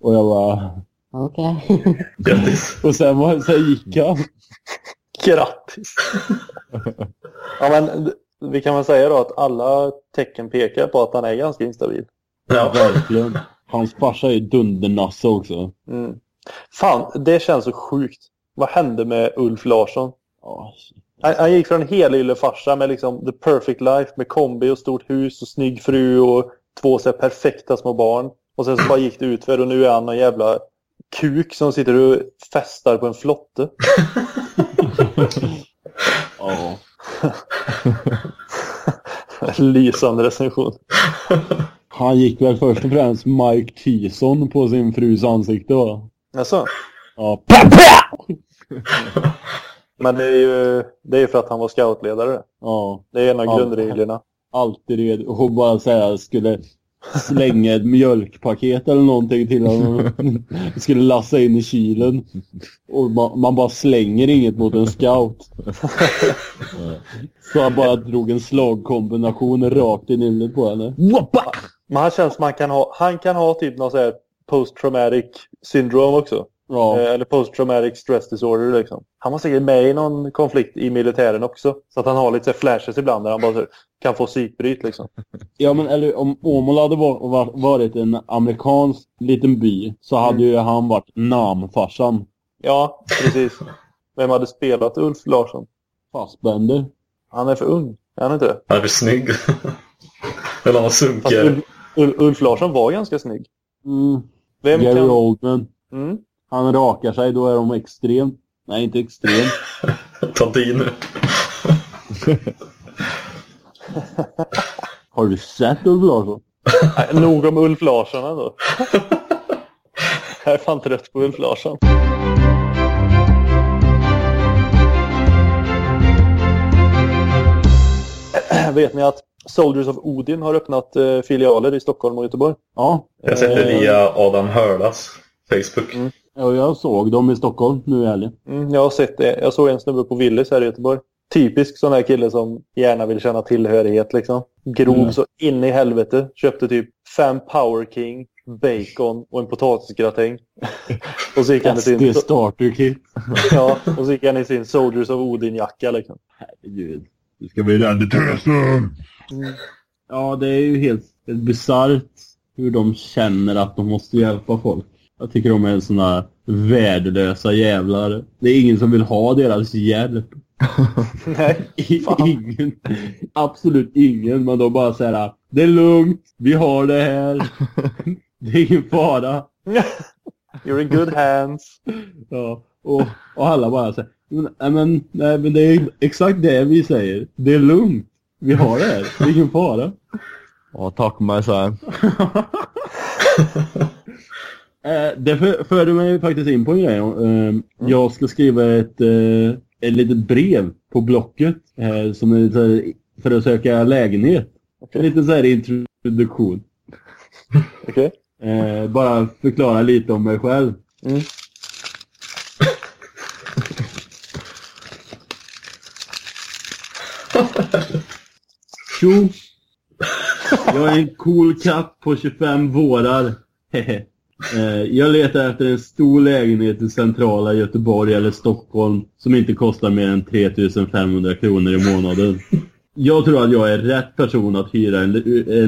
Och jag bara, Okej. Grattis. och sen, var, sen gick han. grattis! ja, men vi kan väl säga då att alla tecken pekar på att han är ganska instabil. Ja. Verkligen. Hans farsa är dundernasse också. Mm. Fan, det känns så sjukt. Vad hände med Ulf Larsson? Ja, Han, han gick från helylle farsa med liksom the perfect life med kombi och stort hus och snygg fru och två så perfekta små barn. Och sen så bara gick det utför och nu är han en jävla kuk som sitter och festar på en flotte. ja. Lysande recension. Han gick väl först och främst Mike Tyson på sin frus ansikte va? Jaså? Ja. Men det är ju det är för att han var scoutledare. Ja. Det är en av grundreglerna. Alltid redo. Och bara säga skulle slänga ett mjölkpaket eller någonting till honom. skulle lassa in i kylen. Och man, man bara slänger inget mot en scout. Så han bara drog en slagkombination rakt i nyllet på henne. Men han känns som han kan ha, han kan ha typ någon sån här post-traumatic syndrome också. Ja. Eh, Eller post-traumatic stress disorder liksom. Han var säkert med i någon konflikt i militären också. Så att han har lite flashes ibland där han bara så kan få psykbryt liksom. Ja men eller om Åmål hade var, var, varit en amerikansk liten by så hade ju han varit namnfarsan. Ja, precis. Vem hade spelat Ulf Larsson? Fassbender. Han är för ung. Är han inte det? Han är för snygg. Eller han sunkigare. Ulf, Ulf, Ulf Larsson var ganska snygg. Mm. Vem Gary kan... Oldman. Mm. Han rakar sig, då är de extremt. Nej, inte extremt. Ta din nu. Har du sett Ulf Larsson? Nej, nog om Ulf Larsson ändå. Jag är fan trött på Ulf Larsson. Vet ni att Soldiers of Odin har öppnat eh, filialer i Stockholm och Göteborg? Ja. Jag har sett det via Adam Hörlas Facebook. Mm. Ja, jag såg dem i Stockholm nu i helgen. Mm, jag har sett det. Jag såg en snubbe på Willys här i Göteborg. Typisk sån här kille som gärna vill känna tillhörighet liksom. Grov Mm. så in i helvete. Köpte typ fem Power King, bacon och en potatisgratäng. och så gick han i sin, SD Starter Kit. ja, och så gick han i sin Soldiers of Odin-jacka liksom. Herregud. Det ska bli den tösen! Ja, det är ju helt, helt bisarrt hur de känner att de måste hjälpa folk. Jag tycker de är såna värdelösa jävlar. Det är ingen som vill ha deras hjälp. Nej. Fan. ingen. Absolut ingen. Men de bara säger det är lugnt. Vi har det här. Det är ingen fara. You're in good hands. Ja. Och, och alla bara säger men, men, nej, men det är exakt det vi säger. Det är lugnt. Vi har det här. Det är ingen fara. Ja, tack mig sen. Eh, det för, förde mig faktiskt in på en grej. Eh, Jag ska skriva ett, eh, ett litet brev på Blocket eh, som är för att söka lägenhet. En liten så här introduktion. Okej. Eh, bara förklara lite om mig själv. Mm. Tjo! Jag är en cool katt på 25 vårar. Hehe. Eh, jag letar efter en stor lägenhet i centrala Göteborg eller Stockholm som inte kostar mer än 3500 kronor i månaden. Jag tror att jag är rätt person att hyra en,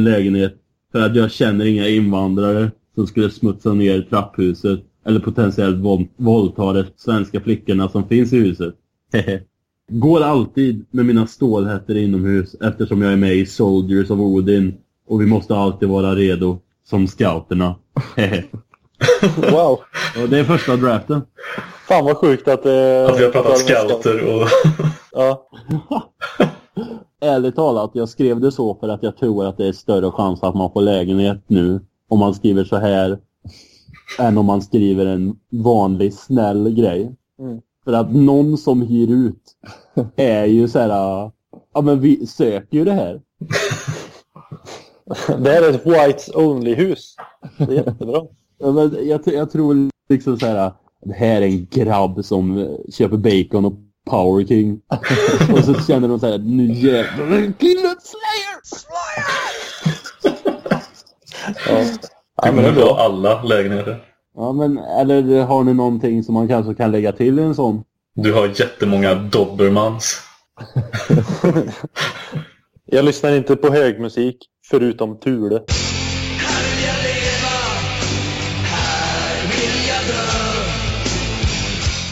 lägenhet för att jag känner inga invandrare som skulle smutsa ner trapphuset eller potentiellt våldta de svenska flickorna som finns i huset. Går alltid med mina stålhättor inomhus eftersom jag är med i Soldiers of Odin och vi måste alltid vara redo som scouterna. Wow. och det är första draften. Fan vad sjukt att det... Att vi har pratat scouter och... Ja. Ärligt talat, jag skrev det så för att jag tror att det är större chans att man får lägenhet nu om man skriver så här än om man skriver en vanlig snäll grej. Mm. För att någon som hyr ut är ju så här, ja men vi söker ju det här. Det här är ett whites only-hus. Det är jättebra. Ja, men jag, jag tror liksom så här, det här är en grabb som eh, köper bacon och Power King. och så känner de så här, nu jävlar, killen Slayer! Ja. Du Ja, men det kommer är bra. alla lägenheter. Ja, men eller har ni någonting som man kanske kan lägga till i en sån? Du har jättemånga dobermans. Jag lyssnar inte på hög musik förutom Thule.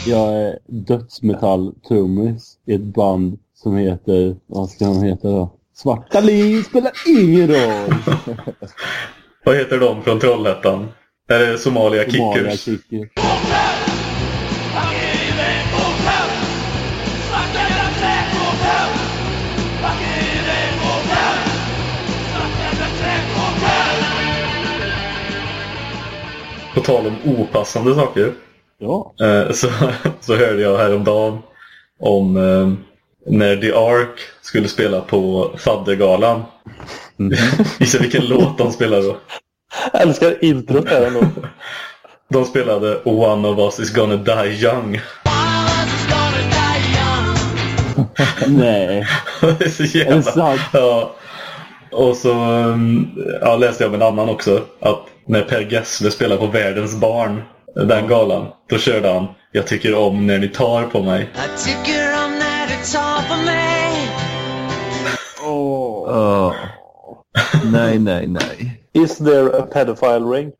Jag är dödsmetall-trummis i ett band som heter, vad ska de heta då? Svarta liv spelar ingen roll. Vad heter de från Trollhättan? Är det Somalia Somalia Kickers? På tal om opassande saker. Ja. Eh, så, så hörde jag häromdagen om eh, när The Ark skulle spela på Faddergalan. Gissa vilken låt de spelade då? Jag älskar introt här ändå. De spelade One of us is gonna die young. Nej. det är så Är det jävla... sant? Ja. Och så um, ja, läste jag om en annan också. Att när Per Gessle spelar på Världens barn, den galan, då körde han Jag tycker om när ni tar på mig. Jag tycker om när du tar på mig Åh. Nej, nej, nej. Is there a pedophile ring?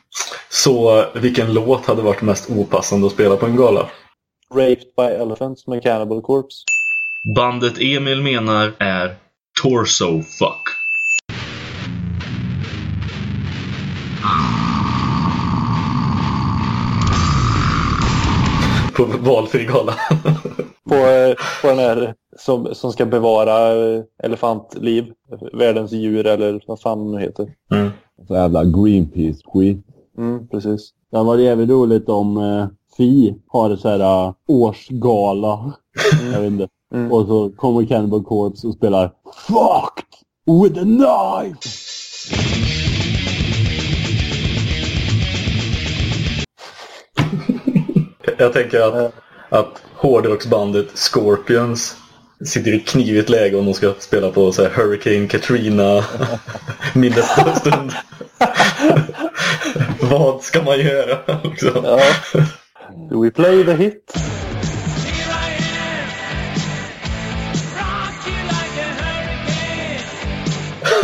Så vilken låt hade varit mest opassande att spela på en gala? Raped by elephants med Cannibal Corpse. Bandet Emil menar är Torso Fuck. På valfri gala. På, eh, på den här som, som ska bevara eh, elefantliv. Världens djur eller vad fan nu heter. Mm. Så jävla Greenpeace-skit. Mm, precis. Det varit jävligt roligt om eh, Fi har sån här uh, årsgala. Jag vet inte. Mm. Och så kommer Cannibal Corpse och spelar Fucked with a knife! Jag tänker att, att hårdrocksbandet Scorpions sitter i knivigt läge om de ska spela på så här Hurricane Katrina minnesstund. Vad ska man göra? Liksom. Ja. Do we play the hit?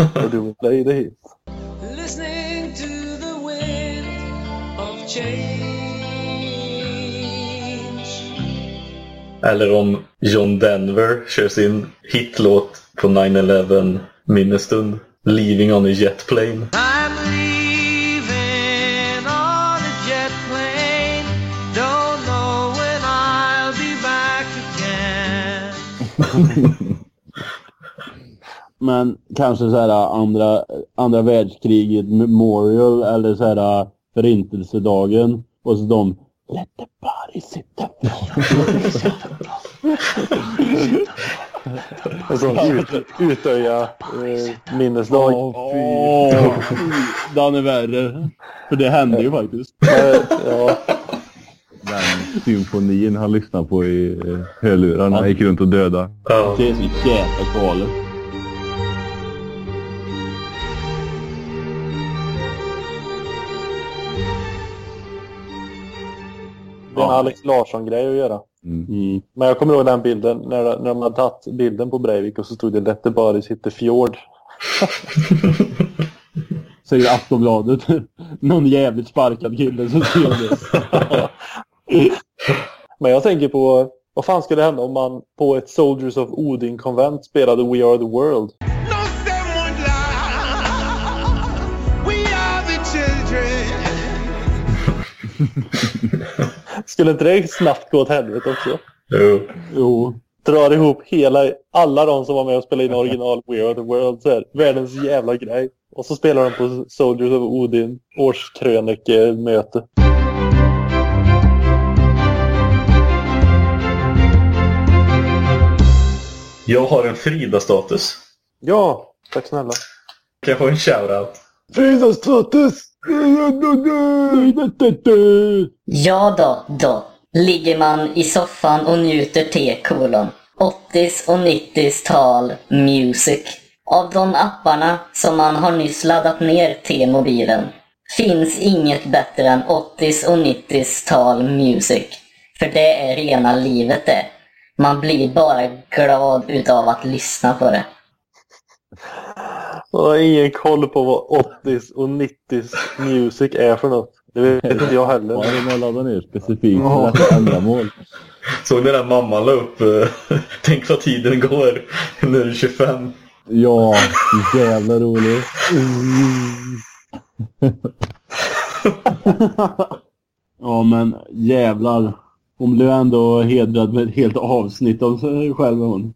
Do we play the hit? Listening to the wind of change Eller om John Denver kör sin hitlåt på 9-11 minnesstund. Leaving on a jet plane. I'm leaving on a jet plane Don't know when I'll be back again Men kanske så här uh, andra, andra världskriget memorial eller så här uh, förintelsedagen. Och så de Let the body sit the En sån ut, utöja eh, minnesdag. Åh, fy. Den är värre. För det hände ju faktiskt. Ja, Den symfonin han lyssnade på i eh, hörlurarna. Han gick runt och döda. Det är så jävla galet. Det är en Alex Larsson-grej att göra. Mm. Mm. Men jag kommer ihåg den bilden när, när de hade tagit bilden på Breivik och så stod det Let the bodies hit the fjord. Säger Aftonbladet. Någon jävligt sparkad kille som skrev det. Men jag tänker på vad fan skulle hända om man på ett Soldiers of Odin-konvent spelade We Are The World? No Skulle inte det snabbt gå åt helvete också? Jo. Jo. Drar ihop hela, alla de som var med och spelade in original We Are The World. Så här, världens jävla grej. Och så spelar de på Soldiers of Odin årskrönikemöte. Jag har en Frida-status. Ja, tack snälla. Kan jag få en shoutout? Fridastatus! Ja då, då. Ligger man i soffan och njuter te, kolon. 80s och 90s-tal music. Av de apparna som man har nyss laddat ner till mobilen finns inget bättre än 80s och 90s-tal music. För det är rena livet det. Man blir bara glad utav att lyssna på det. Jag har ingen koll på vad 80s och 90s music är för något. Det vet inte jag Ja, heller. de har laddat ner specifikt för detta ändamål. Såg ni när mamman la upp eh, Tänk vad tiden går. Nu är du 25. Ja, jävla roligt. Ja men jävlar. Hon blev ändå hedrad med ett helt avsnitt av sig själv hon.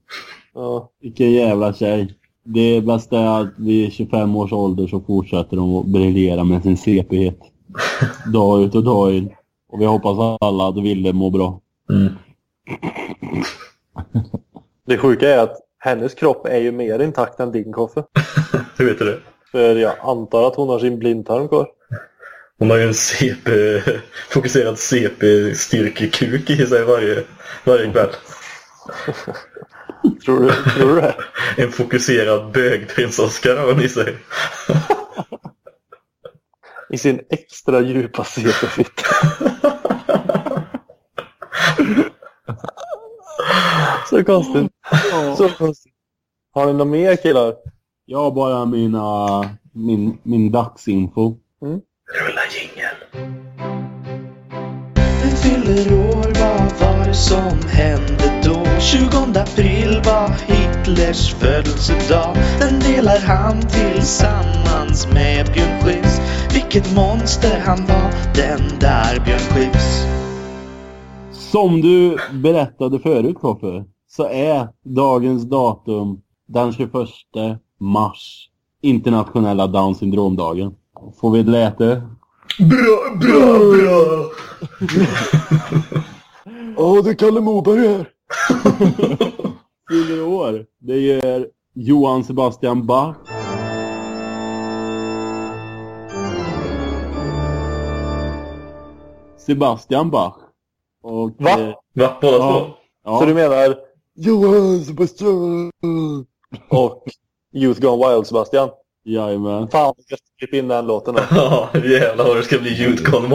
Ja. Vilken jävla tjej. Det bästa är att vid 25 års ålder så fortsätter hon att briljera med sin CP-het. Dag ut och dag in. Och vi hoppas alla att Ville mår bra. Mm. Det sjuka är att hennes kropp är ju mer intakt än din Koffe. Hur vet du det? För jag antar att hon har sin blindtarm kvar. Hon har ju en CP, fokuserad CP-styrkekuk i sig varje, varje kväll. Tror du, tror du det? En fokuserad bögprins-Oscar har hon i sig. I sin extra djupa CP-fitta. Så konstigt. Så konstigt. Har ni något mer killar? Jag har bara mina, min, min dagsinfo. Rulla jingel. Fyller år, vad var det som hände då? 20 april var Hitlers födelsedag. Den delar han tillsammans med Björn Skifs. Vilket monster han var, den där Björn Skifs. Som du berättade förut Koffe, så är dagens datum den 21 mars. Internationella Down syndromdagen. Får vi ett läte? Bra, bra, bra! Åh, det är Kalle Moberg här! Fyller år. Det gör Johan Sebastian Bach. Sebastian Bach. Och, Va? eh, Va? Båda Ja. två? ja. Så du menar Johan Sebastian! och Youth Gone Wild Sebastian? Jajamän. Fan, jag ska klippa in den låten. Ja, jävlar vad det ska bli Youth Gone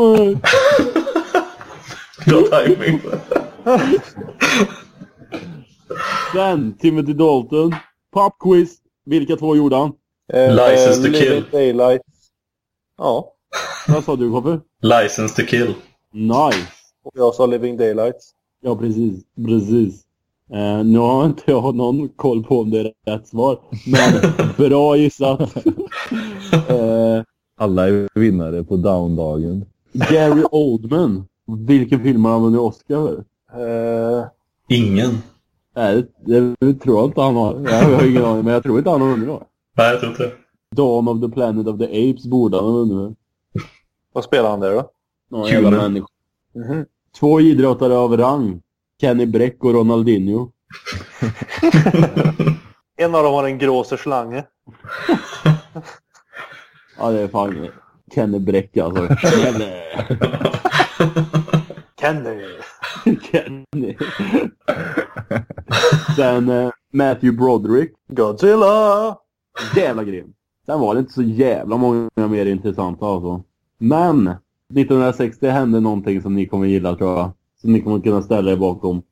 Wildness. Bra timing. Sen Timothy Dalton. Pop quiz. Vilka två gjorde han? Eh, License to eh, kill. Living Daylight. Ja, Vad sa du Koffe? License to kill. Nice. och jag sa Living Daylights. Ja, precis. Precis. Eh, nu har inte jag någon koll på om det är rätt svar. Men bra gissat. eh, Alla är vinnare på downdagen. Gary Oldman. Vilken film har han vunnit Oscar för? Eh, Ingen. Nej, det, det tror jag inte han har. Jag har ingen aning, men jag tror inte han har vunnit då. Nej, jag tror inte. Dawn of the Planet of the Apes borde han ha vunnit vad spelar han där då? Någon jävla människa. Två idrottare av rang. Kenny Bräck och Ronaldinho. En av dem har en gråser slange. Ja, det är fan Kenny Bräck alltså. Kenny. Kenny. Kenny. Sen eh, Matthew Broderick. Godzilla! Jävla grym. Sen var det inte så jävla många mer intressanta alltså. Men 1960 hände någonting som ni kommer gilla tror jag. Som ni kommer kunna ställa er bakom.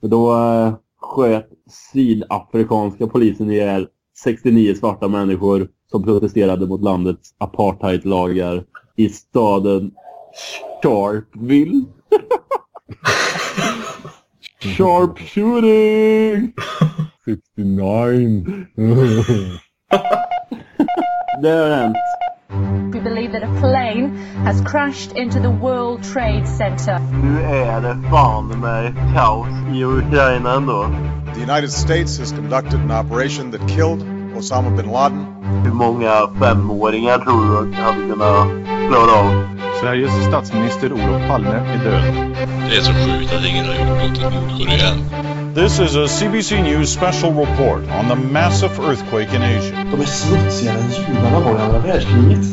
För då eh, sköt sydafrikanska polisen ihjäl 69 svarta människor som protesterade mot landets apartheidlagar i staden Sharpeville. Sharp shooting! 69. Det har hänt. We believe that a plane has crashed into the World Trade Center. Nu är det fan med kaos i Ukraina ändå. The United States has conducted an operation that killed Osama bin Laden. Hur många femåringar tror du hade kunnat klara av? Sveriges statsminister Olof Palme är död. Det är så sjukt att ingen har gjort något mot Korean. This is a CBC News special report on the massive earthquake in Asia. De är smutsigare än judarna var i andra världskriget.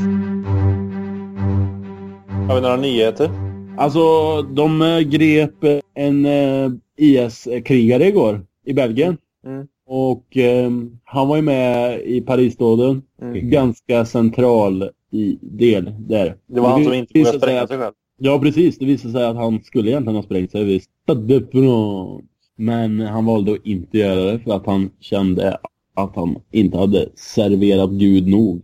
Har vi några nyheter? Alltså, de eh, grep eh, en eh, IS-krigare igår i Belgien. Mm. Och eh, han var ju med i Parisdåden. Mm. Ganska central i del där. Det var han som inte vågade spränga sig själv. Ja, precis. Det visade sig att han skulle egentligen ha sprängt sig vid. Men han valde att inte göra det för att han kände att han inte hade serverat Gud nog.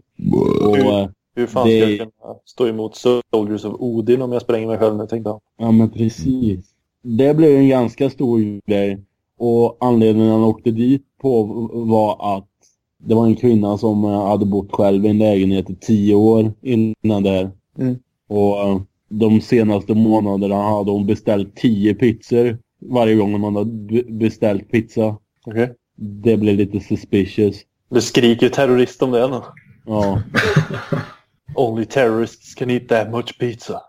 Och, eh, Hur fan det- ska jag kunna stå emot Soldiers of Odin om jag spränger mig själv nu, tänkte han. Ja, men precis. Det blev en ganska stor grej. Och anledningen han åkte dit på var att det var en kvinna som eh, hade bott själv i en lägenhet i tio år innan det här. Mm. Och eh, de senaste månaderna hade hon beställt tio pizzor varje gång man hade be- beställt pizza. Okej. Det blev lite suspicious. Det skriker terrorist om det nu. Ja. Only terrorists can eat that much pizza.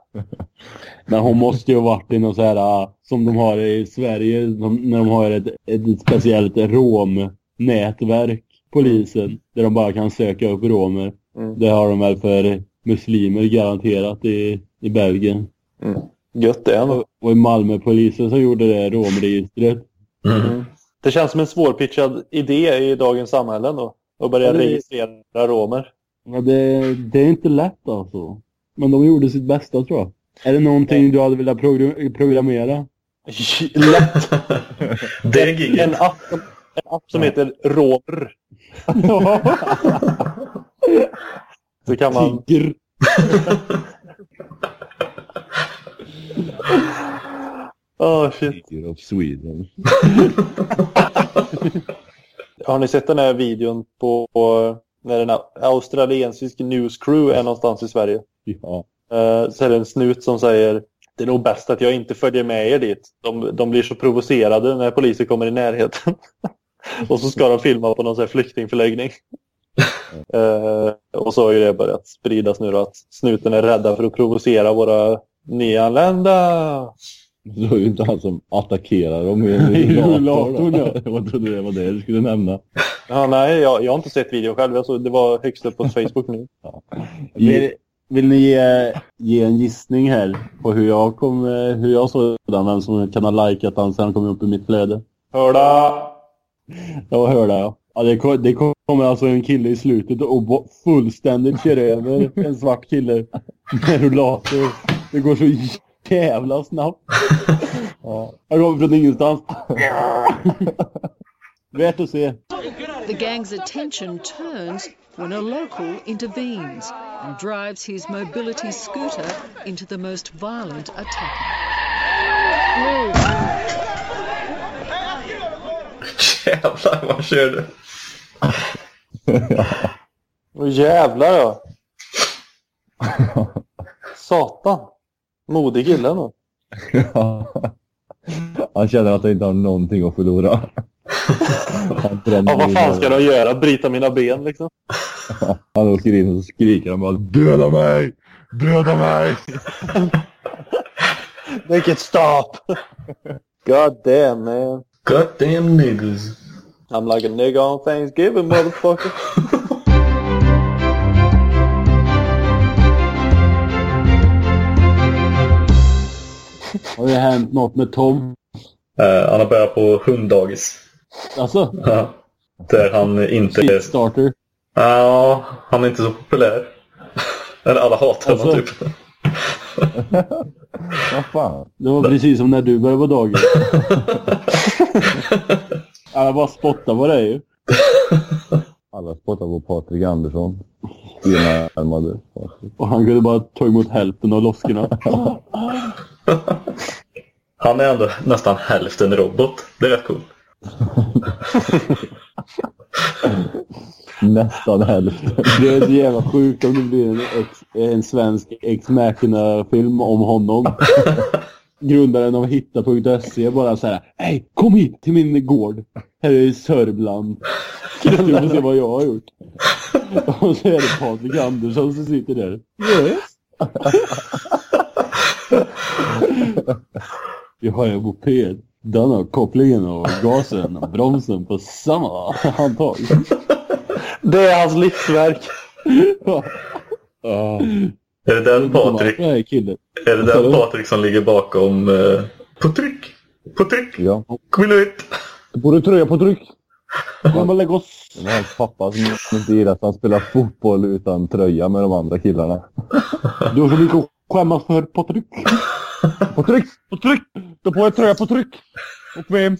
Men hon måste ju ha varit i något så här ah, som de har i Sverige när de har ett, ett speciellt romnätverk, polisen, där de bara kan söka upp romer. Mm. Det har de väl för muslimer garanterat i, i Belgien. Mm. Gött det ändå. Och i Malmö polisen som gjorde det romregistret. Mm. Det känns som en svårpitchad idé i dagens samhälle ändå. Att börja Ja, det- registrera romer. Ja, det, det är inte lätt alltså. Men de gjorde sitt bästa tror jag. Är det någonting du hade velat progr- programmera? Lätt! Det är giget. En app, som- en app som heter Romer. Så kan man... Tigger. Oh shit. Tiger of Sweden. Har ni sett den här videon på när en australiensisk news crew är någonstans i Sverige? Ja. Eh, så är det en snut som säger det är nog bäst att jag inte följer med er dit. De, de blir så provocerade när polisen kommer i närheten. och så ska de filma på någon sån här flyktingförläggning. Eh, och så har ju det börjat spridas nu då att snuten är rädda för att provocera våra nyanlända. Så är ju inte han som attackerar dem i rullatorn, ja. rullator. Jag trodde det var det du skulle nämna. Ja, nej, jag, jag har inte sett videon själv. Jag såg, det var högst upp på Facebook nu. Vill, vill ni ge, ge en gissning här på hur jag, kom, hur jag såg den? Vem som kan ha likat den sen kom upp i mitt flöde? Hörda! Ja, hörde jag. Ja, det, kom, det kommer alltså en kille i slutet och fullständigt kör över en svart kille med rullator. Det går så jävla snabbt. Ja. Jag kommer från ingenstans. Värt att se. The gang's attention turns when a local intervenes and drives his mobility scooter into the most violent attack. Jävlar vad han körde. Åh jävlar ja! Satan! Modig kille ändå. Han känner att han inte har någonting att förlora. Ja, vad fan ska de göra? Bryta mina ben liksom? Han åker in och skriker han bara Döda mig! Döda mig! Make it stop! God damn man. God damn niggas. I'm like a nigga on Thanksgiving motherfucker. Har det hänt något med Tom? Eh, han har börjat på hunddagis. Alltså? Ja. Där han inte... Kickstarter? Ja, han är inte så populär. Eller alla hatar honom Alltså? typ. Vad fan? Det var precis som när du började på dagen. Alla bara spottar på dig ju. Alla spottar på Patrik Andersson. Enarmade. Och han kunde bara ta emot hälften av loskorna. Han är ändå nästan hälften robot. Det är rätt coolt. Nästan hälften. Det är så jävla sjukt om det blir en, ex, en svensk ex film om honom. Grundaren av hitta.se bara så här. Hej, kom hit till min gård. Här är Sörmland. Du får se vad jag har gjort. Och så är det Patrik Andersson som sitter där. Yes. Jag har en moped. Den har kopplingen och gasen och bromsen på samma handtag. Det är hans livsverk. Ja. Är det den Patrik? Är det den Patrik som ligger bakom eh, På tryck? På tryck? Ja. Kom in! På du tröja på tryck. Kom och lägg oss. Det var hans pappa som inte gillar att han spelar fotboll utan tröja med de andra killarna. Du har så mycket att skämmas för på tryck. På tryck! På tryck! Ta på er tröja på tryck! Och med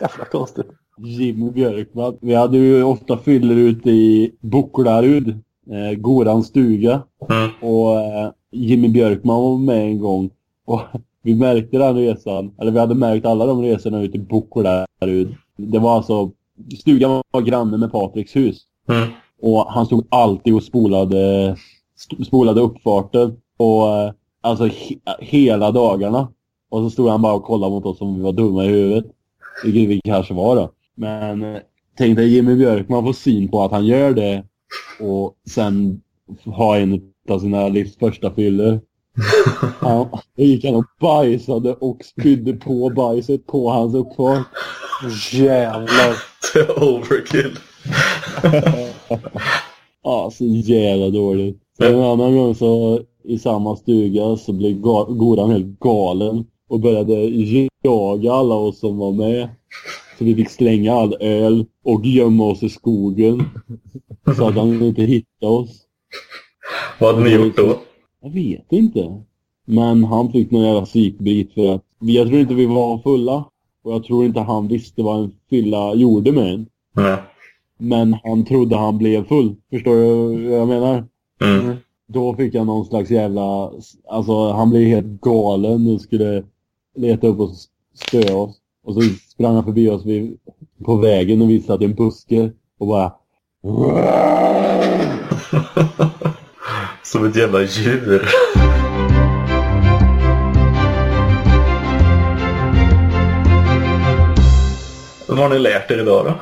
Jävla konstigt. Jimmy Björkman. Vi hade ju ofta fyller ute i Bocklarud. Eh, Gorans stuga. Mm. Och eh, Jimmy Björkman var med en gång. Och vi märkte den resan. Eller vi hade märkt alla de resorna ute i Bocklarud. Det var alltså... Stugan var granne med Patriks hus. Mm. Och han stod alltid och spolade, spolade uppfarten. Och eh, alltså he hela dagarna. Och så stod han bara och kollade mot oss som vi var dumma i huvudet. Vilket vi kanske var då. Men eh, tänk dig Jimmy Björkman får syn på att han gör det. Och sen ha en av sina livs första fyller. Han, då gick han och bajsade och spydde på bajset på hans uppfart. Jävlar. Overkill. Ja, så jävla dåligt. Sen en annan gång så i samma stuga så blev Goran helt galen och började jaga alla oss som var med. Så vi fick slänga all öl och gömma oss i skogen. Så att han inte hittade oss. Vad hade ni gjort då? Jag vet inte. Men han fick någon jävla psykbit för att vi- jag tror inte vi var fulla. Och jag tror inte han visste vad en fylla gjorde med en. Nej. Men han trodde han blev full. Förstår du vad jag menar? Mm. Då fick jag någon slags jävla... Alltså han blev helt galen och skulle leta upp oss spöa oss. Och så sprang han förbi oss vid, på vägen och vi satt i en buske och bara... Som ett jävla djur. Vad har ni lärt er idag då?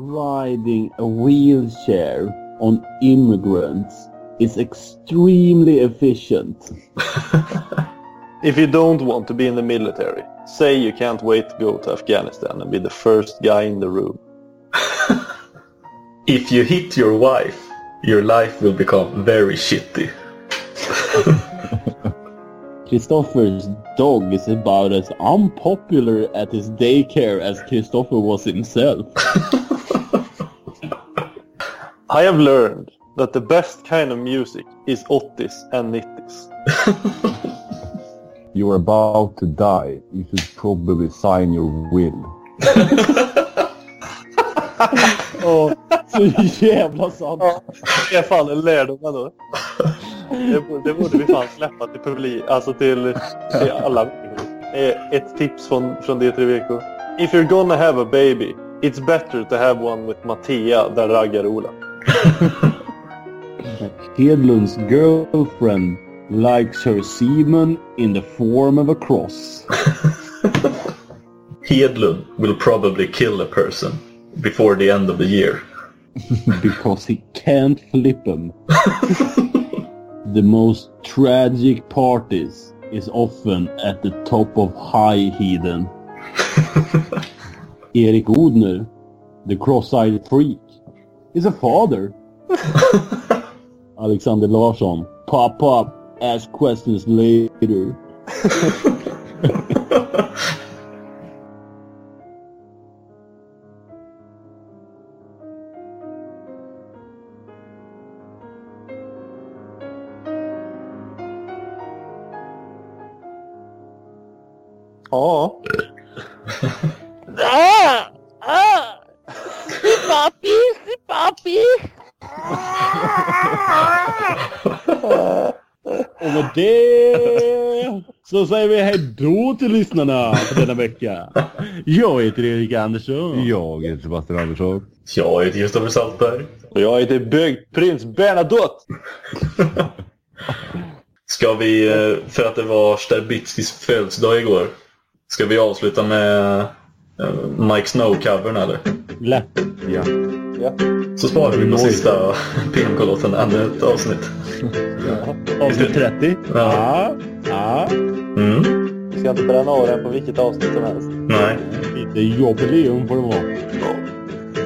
Riding a wheelchair on immigrants is extremely efficient. If you don't want to be in the military, say you can't wait to go to Afghanistan and be the first guy in the room. If you hit your wife, your life will become very shitty. Christopher's dog is about as unpopular at his daycare as Christopher was himself. I have learned that the best kind of music is 80s and 90s. You're about to die. You should probably sign your will. Åh, så jävla sant. Det är fan en lärdom ändå. Det, borde- det borde vi fan släppa till publik, alltså till, till alla Ett tips från, från D3VK. If you're gonna have a baby, it's better to have one with Mattea than Raggar-Ola. Hedlund's girlfriend likes her semen in the form of a cross. Hedlund will probably kill a person before the end of the year. because he can't flip them. the most tragic parties is often at the top of High Heathen. Erik Odner, the cross-eyed freak, is a father. Alexander Larsson, pop up, ask questions later. så säger vi hej då till lyssnarna för denna vecka. Jag heter Erik Andersson. Jag heter Sebastian Andersson. Jag heter Kristoffer Saltberg. Och jag heter Byggprins Bernadotte. Ska vi, eh, för att det var Sterbitskis födelsedag igår, ska vi avsluta med eh, Mike Snow-covern eller? Lätt. Ja. Ja. Så sparar vi på sista PMK-låten ännu ett avsnitt. Avsnitt 30. Ja. Ja. Mm. Vi ska inte bränna av den på vilket avsnitt som helst. Nej. Lite jubileum får det vara.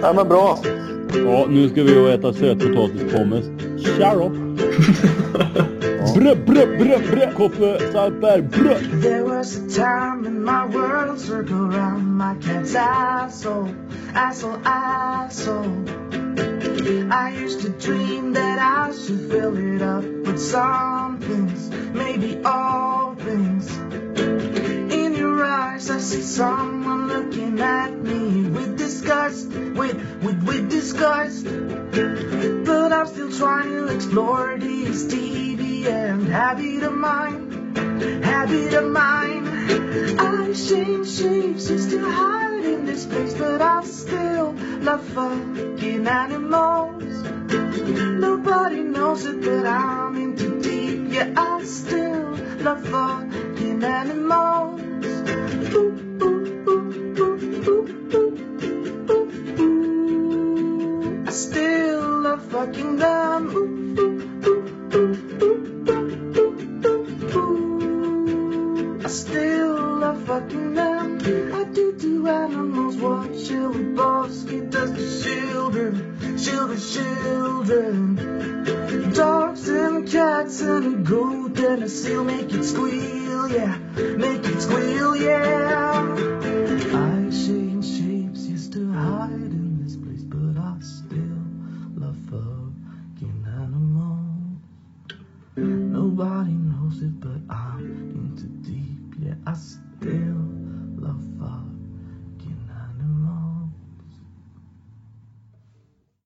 Nej men bra. Ja, nu ska vi och äta sötpotatispommes. Tja då! Brö, brö, brö, brö. Koffe, Saltberg, brö. There was a time when my world circled around my cat's asshole, asshole, asshole. I used to dream that I should fill it up with some things, maybe all things. In your eyes, I see someone looking at me with disgust, with, with, with disgust. But I'm still trying to explore this deviant habit of mine, habit of mine. I change shapes and still hide in this place, but I still love fucking animals. Nobody knows it, but I'm in too deep. Yeah, I still love fucking animals. Ooh, ooh, ooh. I still love fucking them. fucking them! I do to animals what Shirley Bosky does to children, children, children. Dogs and cats and a goat and a seal make it squeal, yeah, make it squeal, yeah. I change shapes used to hide in this place, but I still love fucking animals. Nobody knows it, but I'm into deep, yeah, I.